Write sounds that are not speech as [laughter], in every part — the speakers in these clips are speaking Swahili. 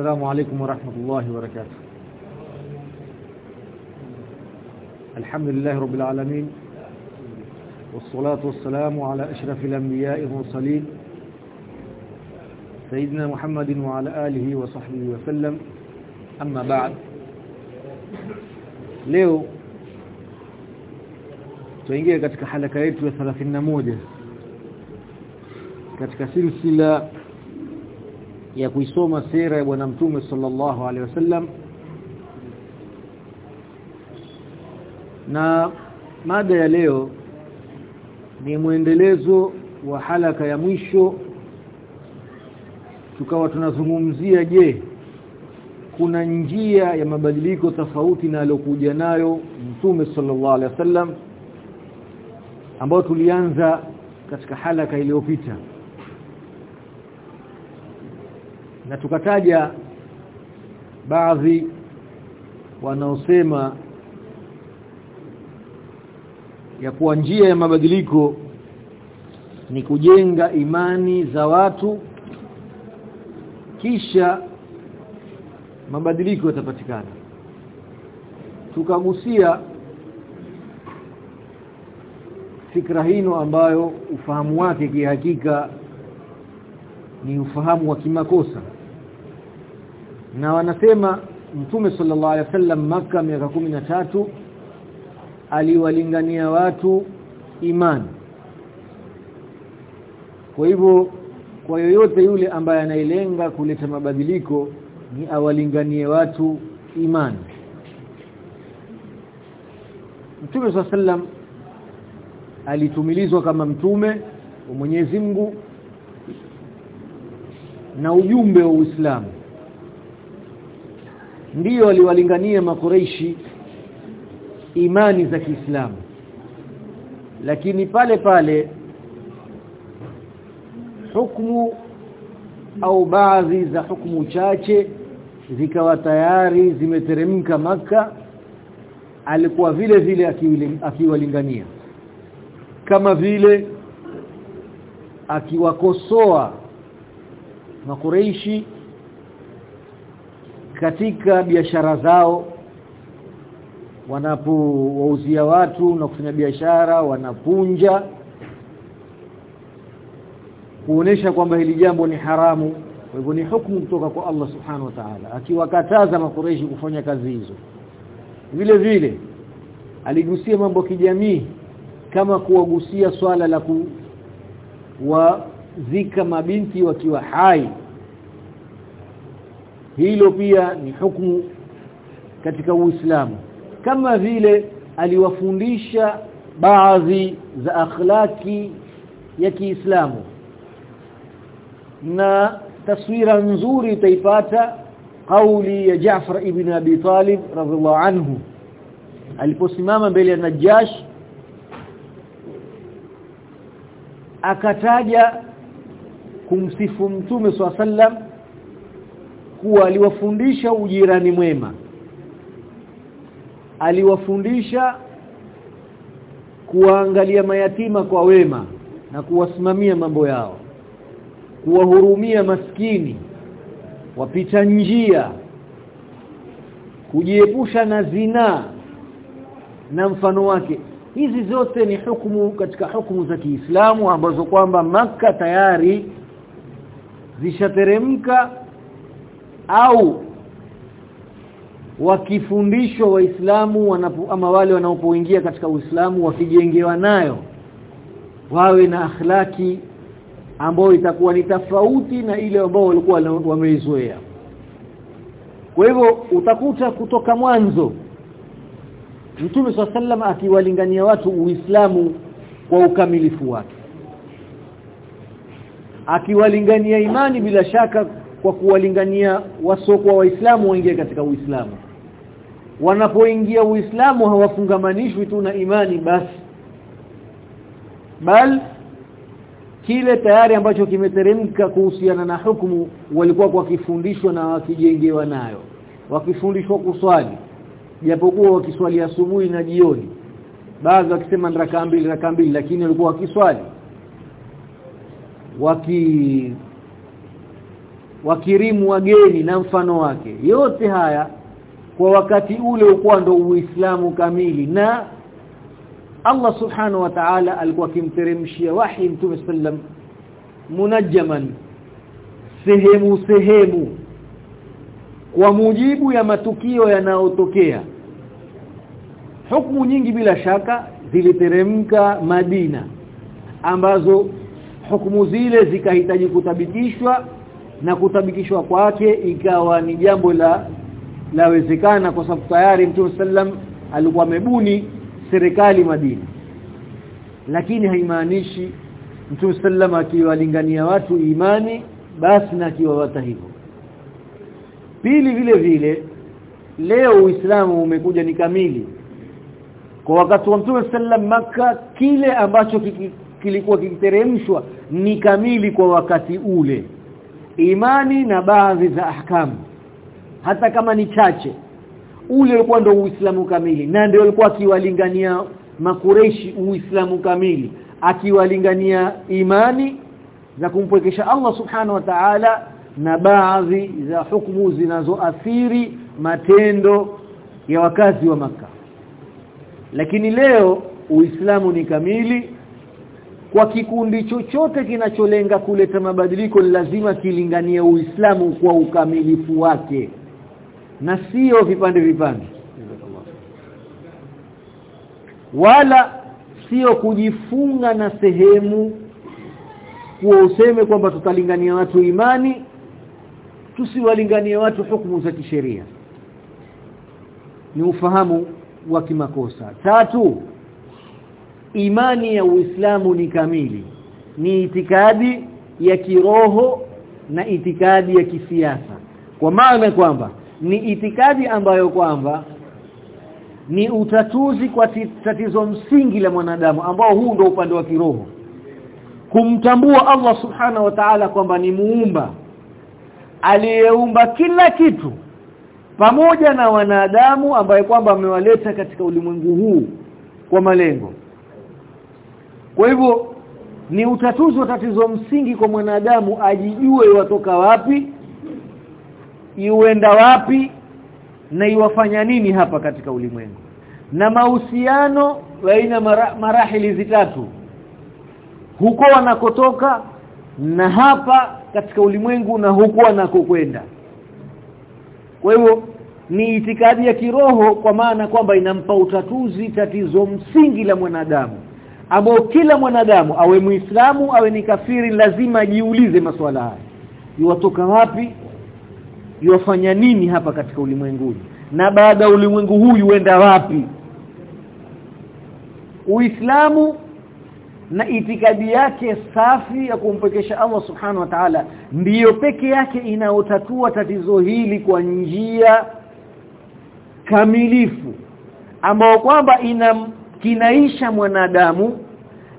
السلام عليكم ورحمة الله وبركاته. الحمد لله رب العالمين والصلاة والسلام على أشرف الأنبياء والمرسلين سيدنا محمد وعلى آله وصحبه وسلم. أما بعد leo tuingie katika halaka yetu ya 31 katika silsila ya kuisoma sira ya bwana mtume sallallahu alaihi wasallam. Na mada ya leo ni mwendelezo wa halaka ya mwisho. Tukawa tunazungumzia je kuna njia ya mabadiliko tofauti na aliyokuja nayo mtume sallallahu alaihi wasallam ambao tulianza katika halaka iliyopita na tukataja baadhi wanaosema ya kuwa njia ya mabadiliko ni kujenga imani za watu kisha mabadiliko yatapatikana. Tukagusia fikra hino ambayo ufahamu wake kihakika ni ufahamu wa kimakosa na wanasema mtume sallallahu alaihi wasallam maka miaka tatu aliwalingania watu imani. Kwa hivyo kwa yoyote yule ambaye anailenga kuleta mabadiliko ni awalinganie watu imani. Mtume swalla sallam alitumilizwa kama mtume wa Mwenyezi Mungu na ujumbe wa Uislamu ndiyo aliwalingania makureishi imani za Kiislamu. Lakini pale pale hukumu au baadhi za hukumu chache zikawa tayari zimeteremka maka alikuwa vile vile akiwalingania. Kama vile akiwakosoa makureishi katika biashara zao wanapowauzia watu na kufanya biashara wanapunja kuonesha kwamba hili jambo ni haramu. Kwa hivyo ni hukumu kutoka kwa Allah subhanahu wa ta'ala akiwakataza makureishi kufanya kazi hizo. Vile vile aligusia mambo kijamii kama kuwagusia swala la kuwazika mabinti wakiwa hai hilo pia ni hukumu katika Uislamu. Kama vile aliwafundisha baadhi za akhlaki ya Kiislamu. Na taswira nzuri utaipata kauli ya Jaafar ibn Abi Talib radhiallahu anhu. Aliposimama mbele ya Najash akataja kumsifu mtume swalla kuwa aliwafundisha ujirani mwema. Aliwafundisha kuangalia mayatima kwa wema na kuwasimamia mambo yao. Kuwahurumia maskini wapita njia kujiepusha na zinaa na mfano wake. Hizi zote ni hukumu katika hukumu za Kiislamu ambazo kwamba maka tayari zishateremka au wakifundishwa waislamu wanapo ama wale wanaopoingia katika Uislamu wakijengewa nayo wawe na akhlaki ambayo itakuwa ni tofauti na ile ambayo walikuwa wameizoea kwa hivyo utakuta kutoka mwanzo Mtume swalla akiwalingania watu Uislamu kwa ukamilifu wake akiwalingania imani bila shaka kwa kuwalingania wasokuwa waislamu waingie katika Uislamu. Wanapoingia Uislamu hawafungamanishwi tu na imani basi. Bal kile tayari ambacho kimeteremka kuhusiana na hukumu walikuwa wakifundishwa na wakijengewa nayo. Wakifundishwa kuswali. Japokuwa wakiswali asubuhi na jioni. Baadhi wakisema raka mbili raka mbili lakini walikuwa wakiswali. Waki wakirimu wageni na mfano wake. Yote haya kwa wakati ule ulikuwa ndo uislamu kamili na Allah subhanahu wa ta'ala alikuwa akimteremshia wahi mtume sallam munajjaman sehemu sehemu kwa mujibu ya matukio yanayotokea. Hukumu nyingi bila shaka ziliteremka Madina ambazo hukumu zile zikahitaji kutabikishwa na kutabikishwa kwake ikawa ni jambo la lawezekana kwa sababu tayari Mtume sallam alikuwa amebuni serikali Madina. Lakini haimaanishi Mtume sallam akiwalingania watu imani basi na akiwawata hivyo. Pili vile vile leo Uislamu umekuja ni kamili. Kwa wakati wa Mtume sallam maka kile ambacho kilikuwa kikiteremshwa ni kamili kwa wakati ule imani na baadhi za ahkamu. Hata kama ni chache. Ule ulikuwa ndio uislamu kamili. Na ndio alikuwa akiwalingania makureishi uislamu kamili. Akiwalingania imani za kumpwekesha Allah subhanahu wa ta'ala na baadhi za hukumu zinazoathiri matendo ya wakazi wa maka lakini leo uislamu ni kamili kwa kikundi chochote kinacholenga kuleta mabadiliko lazima kilinganie uislamu kwa ukamilifu wake. Na sio vipande vipande. Wala sio kujifunga na sehemu kuwa useme kwamba tutalingania watu imani tusiwalingania watu hukumu za kisheria. Ni ufahamu wa kimakosa. Tatu imani ya Uislamu ni kamili. Ni itikadi ya kiroho na itikadi ya kisiasa. Kwa maana kwamba ni itikadi ambayo kwamba ni utatuzi kwa tatizo msingi la mwanadamu ambao huu ndio upande wa kiroho. Kumtambua Allah subhana wa ta'ala kwamba ni muumba aliyeumba kila kitu pamoja na wanadamu ambaye kwamba amewaleta katika ulimwengu huu kwa malengo kwa hivyo ni utatuzi wa tatizo msingi kwa mwanadamu ajijue watoka wapi iuenda wapi na iwafanya nini hapa katika ulimwengu. Na mahusiano baina mara, marahili zitatu huko wanakotoka na hapa katika ulimwengu na huko wanakokwenda. Kwa hivyo ni itikadi ya kiroho kwa maana kwamba inampa utatuzi tatizo msingi la mwanadamu ambao kila mwanadamu awe muislamu awe ni kafiri lazima ajiulize maswala haya. Yuwatoka wapi? Yuwafanya nini hapa katika ulimwengu na baada ya ulimwengu huu yuenda wapi? Uislamu na itikadi yake safi ya kumpekesha Allah subhanahu wa ta'ala ndiyo peke yake inayotatua tatizo hili kwa njia kamilifu ambao kwamba ina kinaisha mwanadamu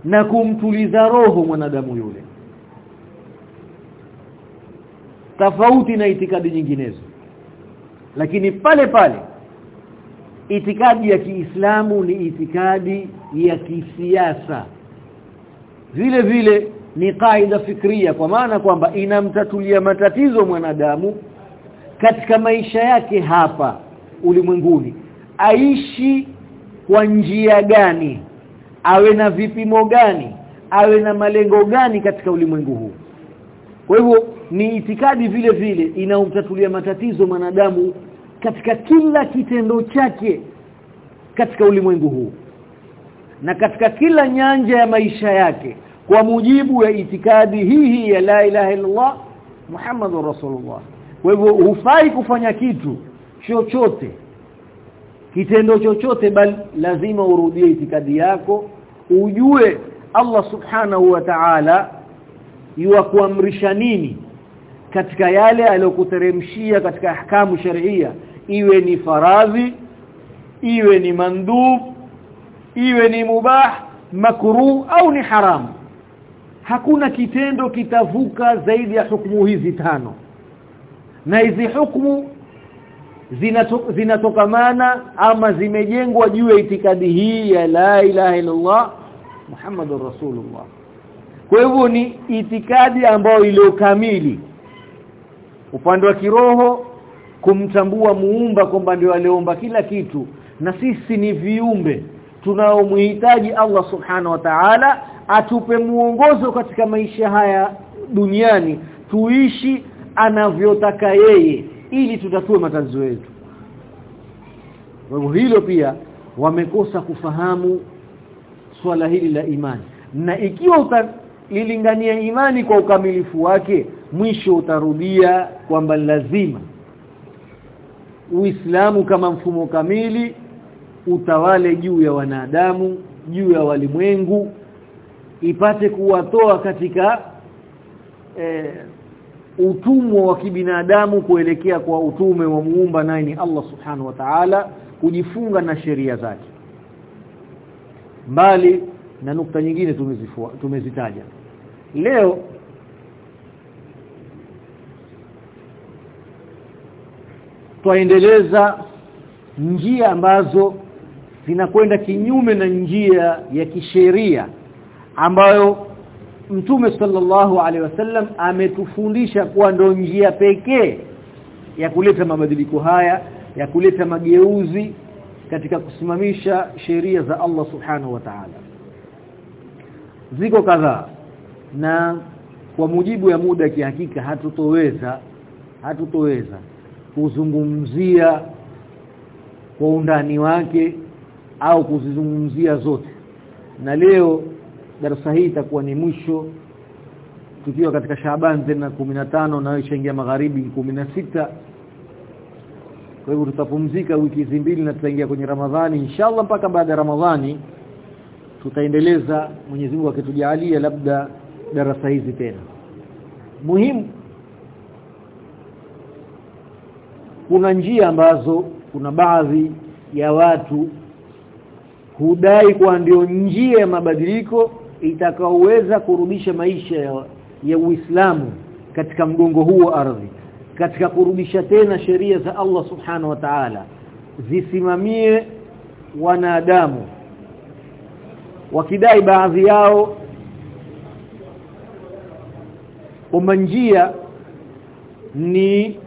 na kumtuliza roho mwanadamu yule. Tofauti na itikadi nyinginezo. Lakini pale pale itikadi ya Kiislamu ni itikadi ya kisiasa. Vile vile ni kaida fikria kwa maana kwamba inamtatulia matatizo mwanadamu katika maisha yake hapa ulimwenguni. Aishi kwa njia gani? Awe na vipimo gani? Awe na malengo gani katika ulimwengu huu? Kwa hivyo ni itikadi vile vile inaumtatulia matatizo mwanadamu katika kila kitendo chake katika ulimwengu huu. Na katika kila nyanja ya maisha yake kwa mujibu ya itikadi hii hii ya la ilaha illallah Muhammadur Rasulullah. Kwa hivyo hufai kufanya kitu chochote kitendo chochote bali lazima urudie itikadi yako ujue Allah subhanahu wa ta'ala yuwakuamrisha nini katika yale aliyokuteremshia katika ahkamu sharia. Iwe ni faradhi iwe ni mandub iwe ni mubah makruh au ni haramu hakuna kitendo kitavuka zaidi ya hukumu hizi tano. Na hizi hukumu zinatokamana zina ama zimejengwa juu ya itikadi hii ya la ilaha illallah Muhammadur Rasulullah. Kwa hivyo ni itikadi ambayo iliyokamili upande wa kiroho kumtambua muumba kwamba ndio aliomba kila kitu. Na sisi ni viumbe tunaomhitaji Allah subhanahu wa ta'ala atupe muongozo katika maisha haya duniani tuishi anavyotaka yeye ili tutatue matatizo yetu. Kwa hivyo hilo pia wamekosa kufahamu swala hili la imani. Na ikiwa utalilingania imani kwa ukamilifu wake mwisho utarudia kwamba lazima. Uislamu kama mfumo kamili utawale juu ya wanadamu juu ya walimwengu ipate kuwatoa katika e, utumwa wa kibinadamu kuelekea kwa utume wa muumba naye ni Allah subhanahu wa ta'ala kujifunga na sheria zake. Mbali na nukta nyingine tumezitaja. Leo twaendeleza njia ambazo zinakwenda kinyume na njia ya kisheria ambayo Mtume sallallahu alaihi wasallam ametufundisha kuwa ndo njia pekee ya kuleta mabadiliko haya ya kuleta mageuzi katika kusimamisha sheria za Allah subhanahu wa ta'ala. Ziko kadhaa na kwa mujibu ya muda kihakika hatutoweza hatutoweza kuzungumzia kwa undani wake au kuzizungumzia zote. Na leo darasa hii itakuwa ni mwisho. Tukiwa katika Shaaban tena 15 na ishaingia magharibi 16 kwa hivyo tutapumzika wiki hizi mbili na tutaingia kwenye Ramadhani. Inshallah mpaka baada ya Ramadhani tutaendeleza Mwenyezi Mungu akitujalia labda darasa hizi tena. Muhimu kuna njia ambazo kuna baadhi ya watu hudai kwa ndio njia ya mabadiliko itakaoweza kurudisha maisha ya, ya Uislamu katika mgongo huu wa ardhi katika kurudisha tena sheria za Allah subhanahu wa ta'ala zisimamie wanadamu wakidai baadhi yao kwamba njia ni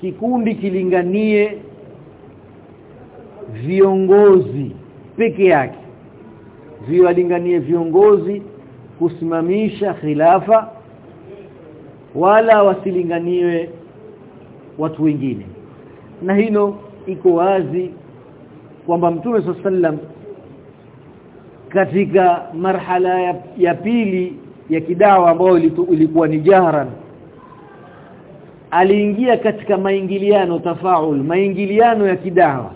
kikundi kilinganie viongozi peke yake viwalinganie viongozi kusimamisha khilafa wala wasilinganiwe watu wengine. Na hino iko wazi kwamba mtume sallam katika marhala ya, ya pili ya kidawa ambayo ilikuwa ni jahran aliingia katika maingiliano tafaul maingiliano ya kidawa.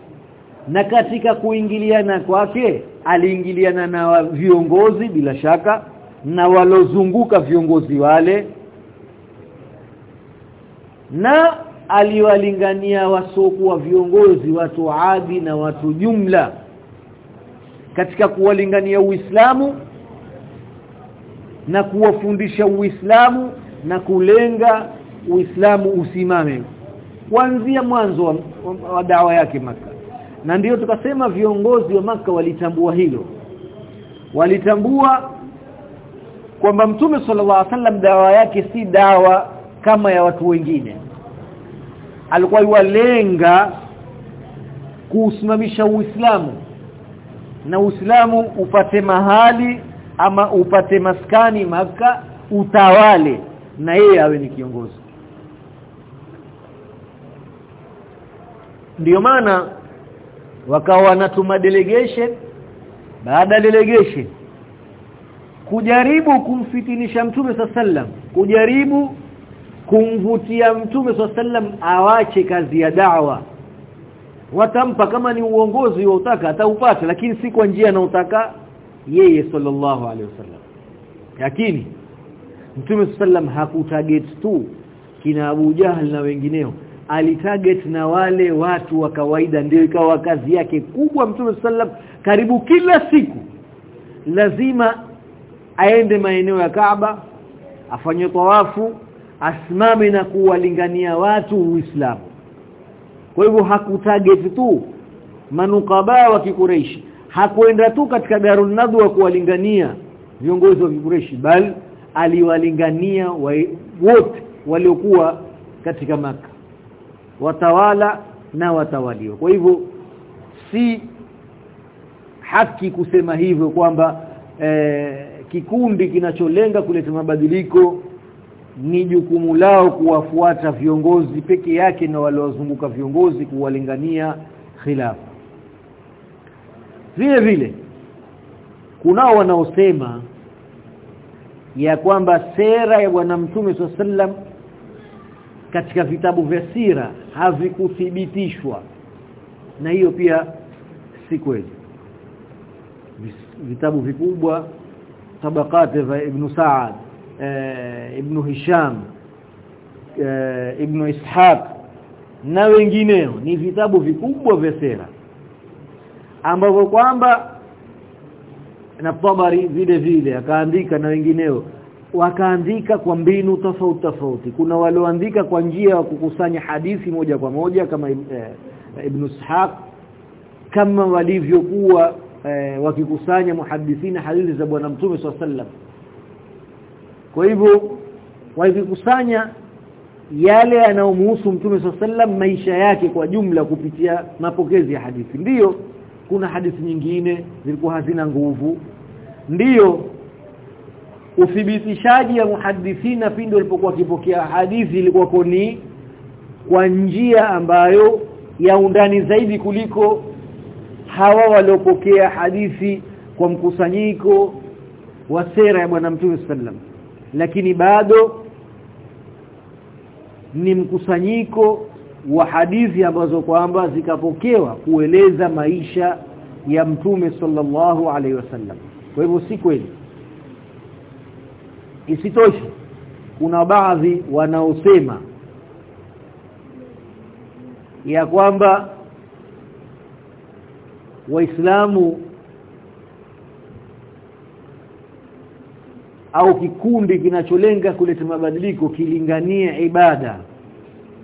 Na katika kuingiliana kwake aliingiliana na viongozi bila shaka na walozunguka viongozi wale na aliwalingania wasokuwa viongozi watu adi na watu jumla. Katika kuwalingania Uislamu na kuwafundisha Uislamu na kulenga Uislamu usimame. Kuanzia mwanzo wa, wa, wa dawa yake maka na ndiyo tukasema viongozi wa maka walitambua hilo. Walitambua kwamba mtume sallallahu alaihi wasallam dawa yake si dawa kama ya watu wengine. Alikuwa yuwalenga kuusimamisha Uislamu na Uislamu upate mahali ama upate maskani maka utawale na yeye awe ni kiongozi. Ndiyo maana wakawa wanatuma delegation. Baada delegation kujaribu kumfitinisha mtume sallam kujaribu kumvutia mtume sallam awache kazi ya da'wa. Watampa kama ni uongozi utaka ataupata lakini si kwa njia anayotaka yeye sallallahu alaihi wasallam. Lakini mtume sallam hakutarget tu kina Abu Jahal na wengineo alitarget na wale watu wa kawaida ndio ikawa kazi yake kubwa mtume sallam karibu kila siku lazima aende maeneo ya Kaaba afanye tawafu asimame na kuwalingania watu Uislamu. Kwa hivyo hakutarget tu manukaba wa kikureishi hakuenda tu katika darun nadwa kuwalingania viongozi wa kikureishi bali aliwalingania wote waliokuwa katika maka watawala na watawaliwa. Kwa hivyo si haki kusema hivyo kwamba eh, kikundi kinacholenga kuleta mabadiliko ni jukumu lao kuwafuata viongozi peke yake na waliozunguka viongozi kuwalingania khilafa vile vile kunao wanaosema ya kwamba sera ya bwana mtume sallam katika vitabu vya sira havikuthibitishwa. Na hiyo pia si kweli. Vitabu vikubwa tabakati za ibn Sa'ad e, ibn Hisham e, ibn Ishaq na wengineo ni vitabu vikubwa vya sira ambavyo kwamba na Tabari vile vile akaandika na wengineo wakaandika kwa mbinu tofauti tofauti. Kuna walioandika kwa njia ya kukusanya hadithi moja kwa moja kama e, ibn Ishaq kama walivyokuwa e, wakikusanya muhadithina hadithi za bwana mtume sallam kwa hivyo wakikusanya yale yanayomhusu mtume sallam maisha yake kwa jumla kupitia mapokezi ya hadithi. Ndiyo kuna hadithi nyingine zilikuwa hazina nguvu. Ndiyo uthibitishaji ya muhadithina pindi walipokuwa kipokea hadithi ilikuwa ni kwa njia ambayo ya undani zaidi kuliko hawa waliopokea hadithi kwa mkusanyiko wa sera ya bwana mtume sallam lakini bado ni mkusanyiko wa hadithi ambazo kwamba zikapokewa kueleza maisha ya mtume sallallahu alaihi wasallam. Kwa hivyo si kweli isitoshe kuna baadhi wanaosema ya kwamba waislamu au kikundi kinacholenga kuleta mabadiliko kilinganie ibada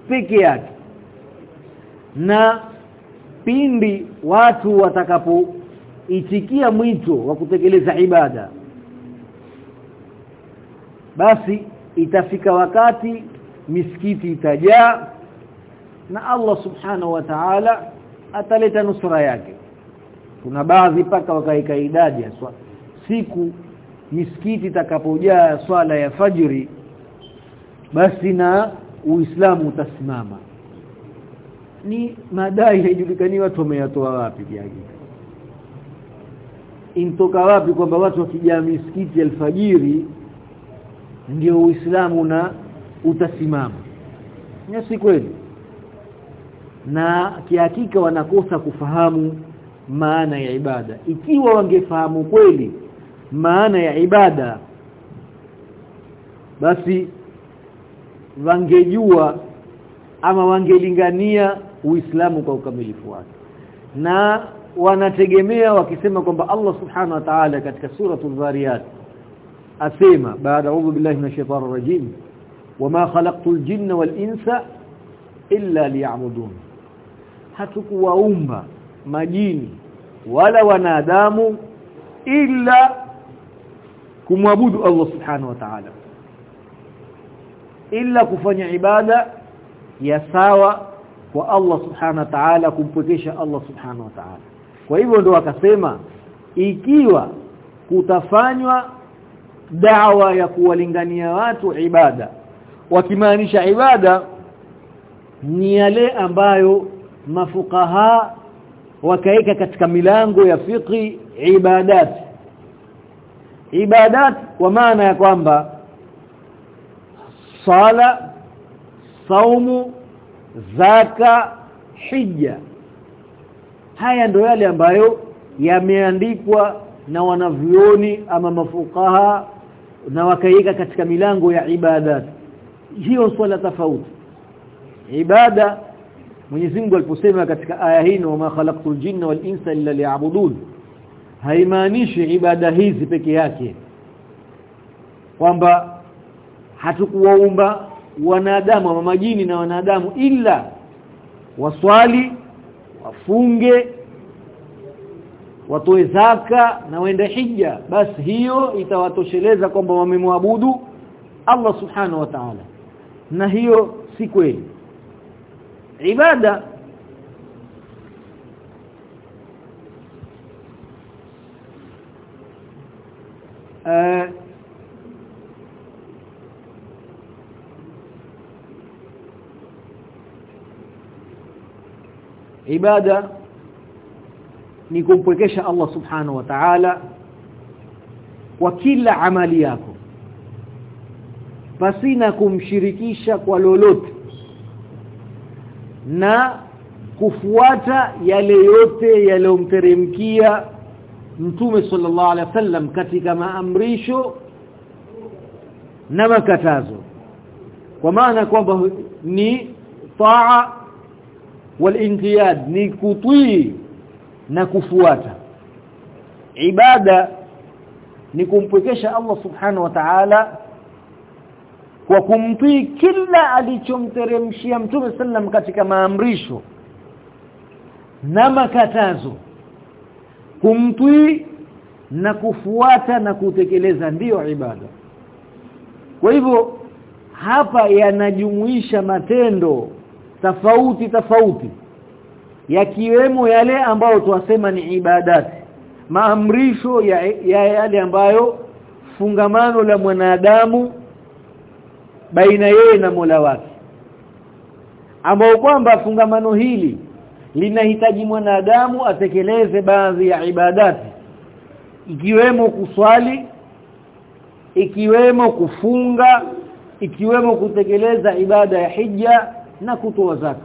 peke yake. Na pindi watu watakapoitikia mwito wa kutekeleza ibada basi itafika wakati misikiti itajaa na Allah subhanahu wa ta'ala ataleta nusura yake. Kuna baadhi paka wakaika idadi ya swala siku misikiti itakapojaa swala ya fajiri basi na uislamu utasimama. Ni madai haijulikani watu wameyatoa wapi kiasi intoka wapi kwamba watu wakijaa misikiti alfajiri ndio uislamu na utasimama. Ni si kweli. Na kihakika wanakosa kufahamu maana ya ibada. Ikiwa wangefahamu kweli maana ya ibada basi wangejua ama wangelingania uislamu kwa ukamilifu wake. Na wanategemea wakisema kwamba Allah subhanahu wa ta'ala katika suratul zariyat asema baada a'udhu billahi minash shaitani rajim wama khalaqtul jinna wal insa illa liya'budun. Hatukuwaumba majini wala wanadamu illa kumwabudu Allah subhanahu wa ta'ala illa kufanya ibada ya sawa kwa Allah subhanahu wa ta'ala kumpwekesha Allah subhanahu wa ta'ala. Kwa hivyo ndo akasema ikiwa kutafanywa dawa ya kuwalingania watu ibada. Wakimaanisha ibada ni yale ambayo mafukaha wakaeka katika milango ya fiqi ibadat. Ibadat kwa maana ya kwamba sala saumu zaka hija haya ndo yale ambayo yameandikwa na wanavyoni ama mafukaha na wakaika katika milango ya ibada. Hiyo swala tofauti. Ibada Mwenyezi Mungu aliposema katika aya hii wa khalaqtul jinna wal insa illa liya'budun haimaanishi ibada hizi peke yake. Kwamba hatukuwaumba wanadamu wa majini na wanadamu ila waswali wafunge watoe zaka na waende hija basi hiyo itawatosheleza kwamba wamemwabudu Allah subhanahu wa ta'ala. Na hiyo si kweli. Ibada uh, ibada ni kumpwekesha Allah subhanahu wa ta'ala kwa kila amali yako. Pasina kumshirikisha kwa lolote na kufuata yale yote yaliyomteremkia Mtume sallallahu alaihi wasallam katika maamrisho na makatazo. Kwa maana kwamba ni taa walinqiyad ni kutii na kufuata. Ibada ni kumpwekesha Allah subhanahu wa ta'ala kwa kumtii kila alichomteremshia mtume sallam katika maamrisho na makatazo. Kumtii na kufuata na kutekeleza ndiyo ibada. Kwa hivyo hapa yanajumuisha matendo tofauti tofauti yakiwemo yale ambayo tuwasema ni ibadati maamrisho ya, ya yale ambayo fungamano la mwanadamu baina yeye na Mola wake. Ambao kwamba fungamano hili linahitaji mwanadamu atekeleze baadhi ya ibadati ikiwemo kuswali ikiwemo kufunga ikiwemo kutekeleza ibada ya hija na kutoa zaka.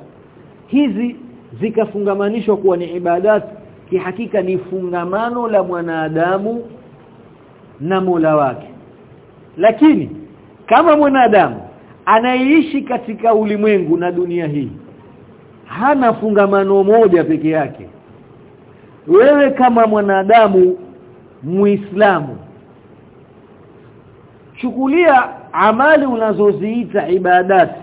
Hizi zikafungamanishwa kuwa ni ibadat kihakika ni fungamano la mwanadamu na Mola wake. Lakini kama mwanadamu anaishi katika ulimwengu na dunia hii hana fungamano moja peke yake. Wewe kama mwanadamu muislamu chukulia amali unazoziita ibadati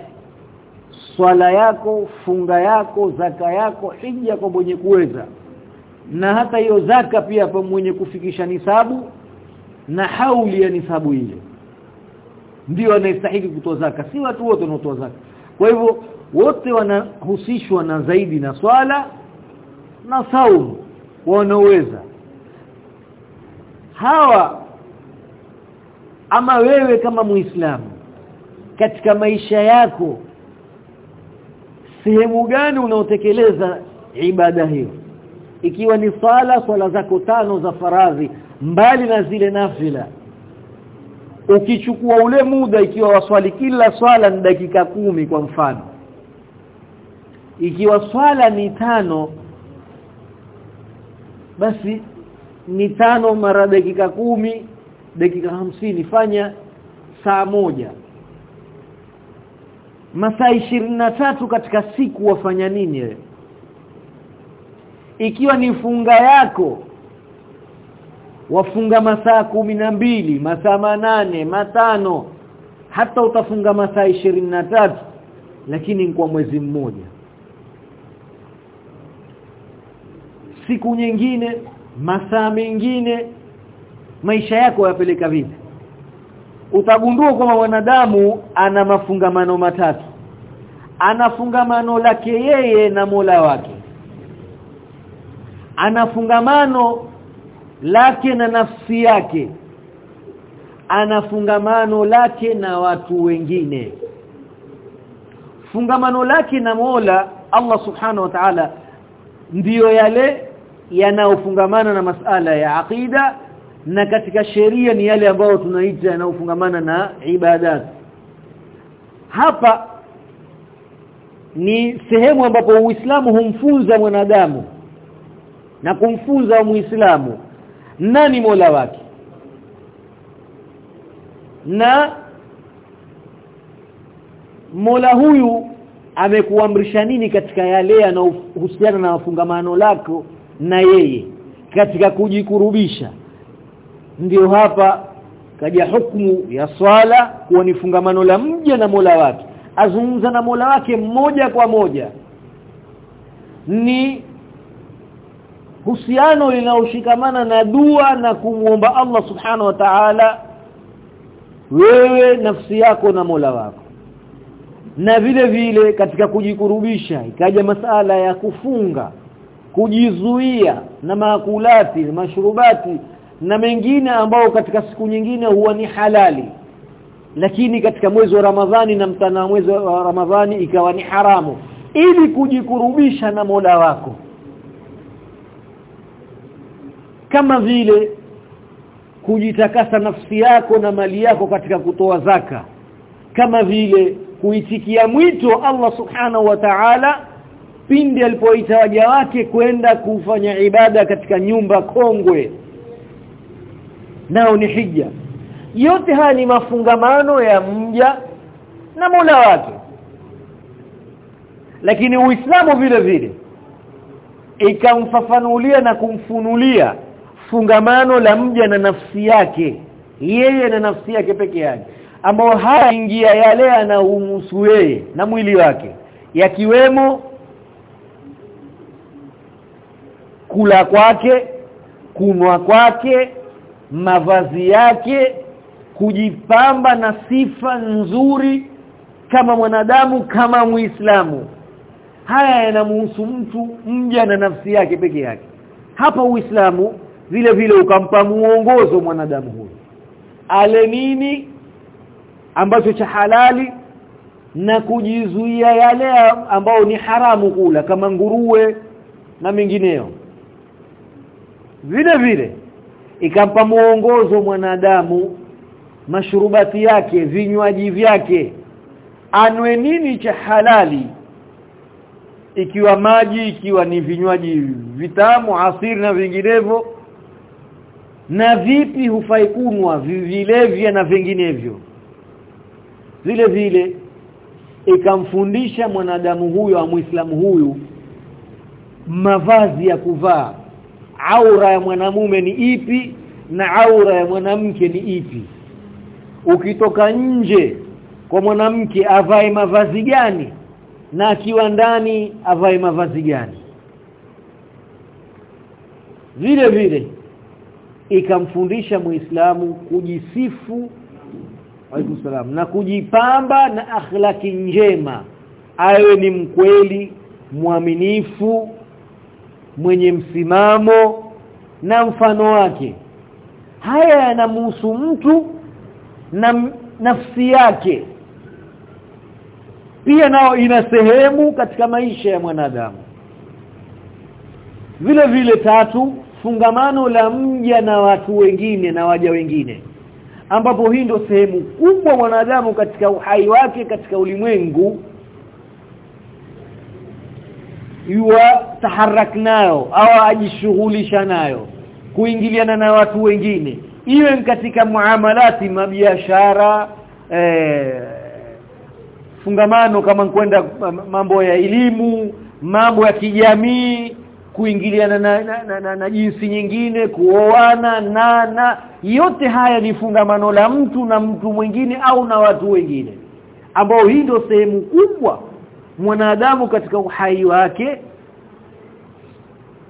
swala yako funga yako zaka yako hija kwa mwenye kuweza. Na hata hiyo zaka pia kwa mwenye kufikisha nisabu na hauli ya nisabu ile. Ndio anastahili kutoa zaka. Si watu wote wanaotoa zaka. Kwa hivyo wote wanahusishwa na zaidi na swala na saumu wanaweza hawa ama wewe kama muislamu katika maisha yako sehemu gani unaotekeleza ibada hiyo? Ikiwa ni sala swala zako tano za faradhi mbali na zile nafila. Ukichukua ule muda ikiwa waswali kila swala ni dakika kumi kwa mfano. Ikiwa swala ni tano basi ni tano mara dakika kumi dakika hamsini. Fanya saa moja masaa tatu katika siku wafanya nini wewe ikiwa ni funga yako wafunga masaa mbili masaa manane matano hata utafunga masaa tatu lakini kwa mwezi mmoja. Siku nyingine masaa mengine maisha yako yapeleka vipi utagundua kwamba mwanadamu ana mafungamano matatu. Ana fungamano lake yeye na Mola wake. Ana fungamano lake na nafsi yake. Ana fungamano lake na watu wengine. Fungamano lake na Mola Allah subhanahu wa ta'ala ndiyo yale yanayofungamana na masala ya aqida na katika sheria ni yale ambayo tunaita yanayofungamana na ibadat. Hapa ni sehemu ambapo Uislamu humfunza mwanadamu na kumfunza Muislamu. Nani Mola wake? Na Mola huyu amekuamrisha nini katika yale yanayohusiana na mafungamano lako na yeye? Katika kujikurubisha ndiyo hapa kaja hukumu ya swala kuwa ni fungamano la mja na Mola wake. Azungumza na Mola wake mmoja kwa moja. Ni husiano linaoshikamana na dua na kumuomba Allah subhanahu wa ta'ala wewe nafsi yako na Mola wako. Na vile vile katika kujikurubisha ikaja masala ya kufunga kujizuia na maakulati mashrubati na mengine ambao katika siku nyingine huwa ni halali. Lakini katika mwezi wa Ramadhani na mtana mwezi wa Ramadhani ikawa ni haramu. Ili kujikurubisha na Mola wako. Kama vile kujitakasa nafsi yako na mali yako katika kutoa zaka. Kama vile kuitikia mwito Allah subhanahu wa ta'ala pindi alipoita waja wake kwenda kufanya ibada katika nyumba kongwe nao ni hija. Yote haya ni mafungamano ya mja na Mola wake. Lakini Uislamu vile vile ikamfafanulia na kumfunulia fungamano la mja na nafsi yake yeye na nafsi yake peke yake ambao haya ingia yale anahusu yeye na mwili wake yakiwemo kula kwake kunwa kwake mavazi yake kujipamba na sifa nzuri kama mwanadamu kama muislamu. Haya yanamhusu mtu mja na nafsi yake peke yake. Hapa uislamu vile vile ukampa muongozo mwanadamu huyo. Ale nini ambacho cha halali na kujizuia yale ambao ni haramu kula kama nguruwe na mengineyo. Vile vile ikampa muongozo mwanadamu mashurubati yake vinywaji vyake. Anwe nini cha halali? Ikiwa maji ikiwa ni vinywaji vitamu asiri na vinginevyo. Na vipi hufai kunwa vilevya na vinginevyo? Vile vile ikamfundisha mwanadamu huyo wa muislamu huyu mavazi ya kuvaa aura ya mwanamume ni ipi na aura ya mwanamke ni ipi? Ukitoka nje kwa mwanamke avae mavazi gani? Na akiwa ndani avae mavazi gani? Vile vile ikamfundisha muislamu kujisifu salam na kujipamba na akhlaki njema awe ni mkweli mwaminifu mwenye msimamo na mfano wake. Haya yanamhusu mtu na nafsi yake. Pia nao ina sehemu katika maisha ya mwanadamu. Vile vile tatu fungamano la mja na watu wengine na waja wengine ambapo hii ndio sehemu kubwa mwanadamu katika uhai wake katika ulimwengu yuwa taharak nayo au ajishughulisha nayo kuingiliana na watu wengine. Iwe katika muamalati mabiashara eh, fungamano kama kwenda mambo ya elimu mambo ya kijamii kuingiliana na, na, na, na, na jinsi nyingine kuoana na na yote haya ni fungamano la mtu na mtu mwingine au na watu wengine. Ambao hii ndio sehemu kubwa mwanadamu katika uhai wake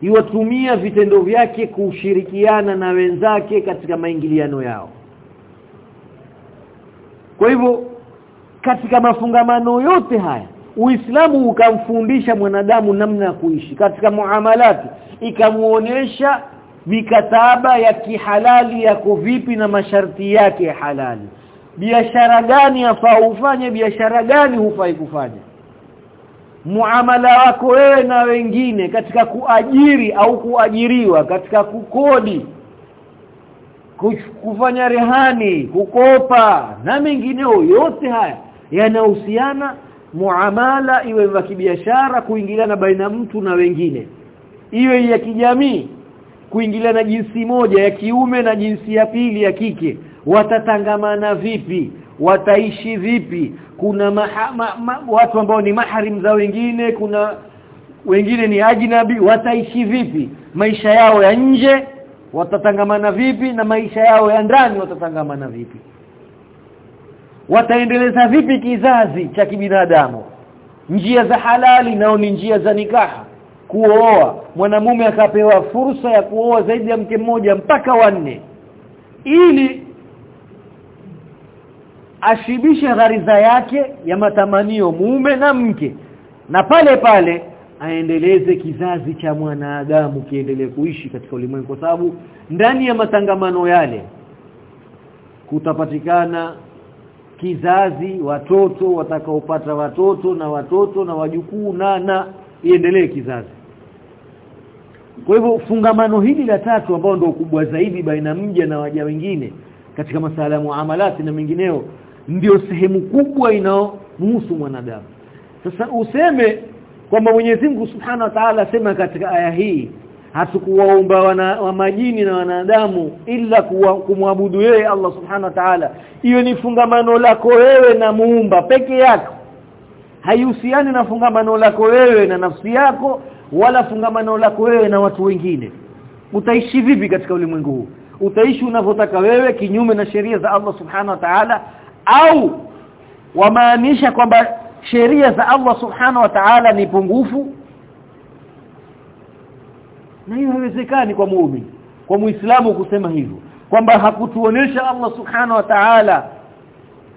iwatumia vitendo vyake kushirikiana na wenzake katika maingiliano yao. Kwa hivyo katika mafungamano yote haya Uislamu ukamfundisha mwanadamu namna ya kuishi. Katika muamalati ikamuonesha mikataba ya kihalali yako vipi na masharti yake ya halali. Biashara gani afaa ufanye biashara gani hufai kufanya muamala wako wewe na wengine katika kuajiri au kuajiriwa katika kukodi kufanya rehani kukopa na mengineo yote haya yanahusiana muamala iwe wa kibiashara kuingiliana baina mtu na wengine. Iwe ya kijamii kuingiliana jinsi moja ya kiume na jinsi ya pili ya kike. Watatangamana vipi wataishi vipi? Kuna maha, ma, ma, watu ambao ni mahrim za wengine kuna wengine ni ajnabi wataishi vipi? Maisha yao ya nje watatangamana vipi? Na maisha yao ya ndani watatangamana vipi? Wataendeleza vipi kizazi cha kibinadamu? Njia za halali nao ni njia za nikaha. Kuoa. Mwanamume akapewa fursa ya kuoa zaidi ya mke mmoja mpaka wanne. Ili ashibishe ghariza yake ya matamanio mume na mke. Na pale pale aendeleze kizazi cha mwanadamu kiendelee kuishi katika ulimwengu kwa sababu ndani ya matangamano yale kutapatikana kizazi watoto watakaopata watoto na watoto na wajukuu na na iendelee kizazi. Kwa hivyo fungamano hili la tatu ambao ndio kubwa zaidi baina mja na waja wengine katika masala ya muamalati na mengineo ndio sehemu kubwa inayomuhusu mwanadamu. Sasa useme kwamba Mwenyezi Mungu Subhanahu wa Ta'ala asema katika aya hii hatukuwaumba wana, wa majini na wanadamu ila kumwabudu yeye Allah Subhanahu wa Ta'ala. Hiyo ni fungamano lako wewe na muumba peke yako. Haihusiani na fungamano lako wewe na nafsi yako wala fungamano lako wewe na watu wengine. Utaishi vipi katika ulimwengu huu? Utaishi unavyotaka wewe kinyume na sheria za Allah Subhanahu wa Ta'ala au wamaanisha kwamba sheria za Allah Subhanahu wa Ta'ala ni pungufu? Na hiyo haiwezekani kwa muumini kwa muislamu kusema hivyo kwamba hakutuonesha Allah Subhanahu wa Ta'ala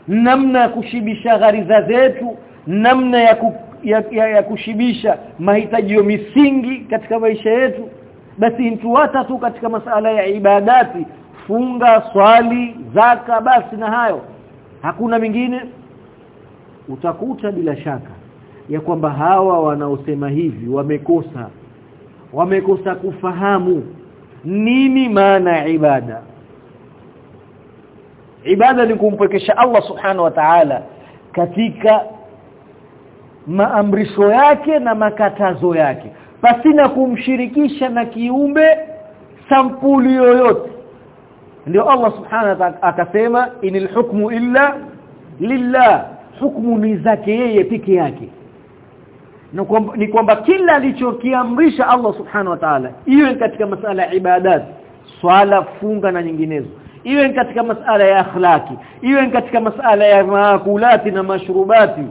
namna ya kushibisha ghariza zetu namna ya, ku, ya, ya, ya kushibisha mahitaji misingi katika maisha yetu. Basi ntuwata tu katika masala ya ibadati funga swali zaka basi na hayo hakuna mingine utakuta bila shaka ya kwamba hawa wanaosema hivi wamekosa. Wamekosa kufahamu nini maana ya ibada. Ibada ni kumpekesha Allah subhanahu wa ta'ala katika maamrisho yake na makatazo yake. Pasina kumshirikisha na kiumbe sampuli yoyote ndio Allah subhanahu wa akasema inil hukmu illa lillah. Hukmu ni zake yeye peke yake. Na kwamba ni kwamba kila alichokiamrisha Allah subhanahu wa ta'ala iwe katika masala ya ibadat swala funga na nyinginezo iwe katika masala ya akhlaki iwe katika masala ya maakulati na mashrubati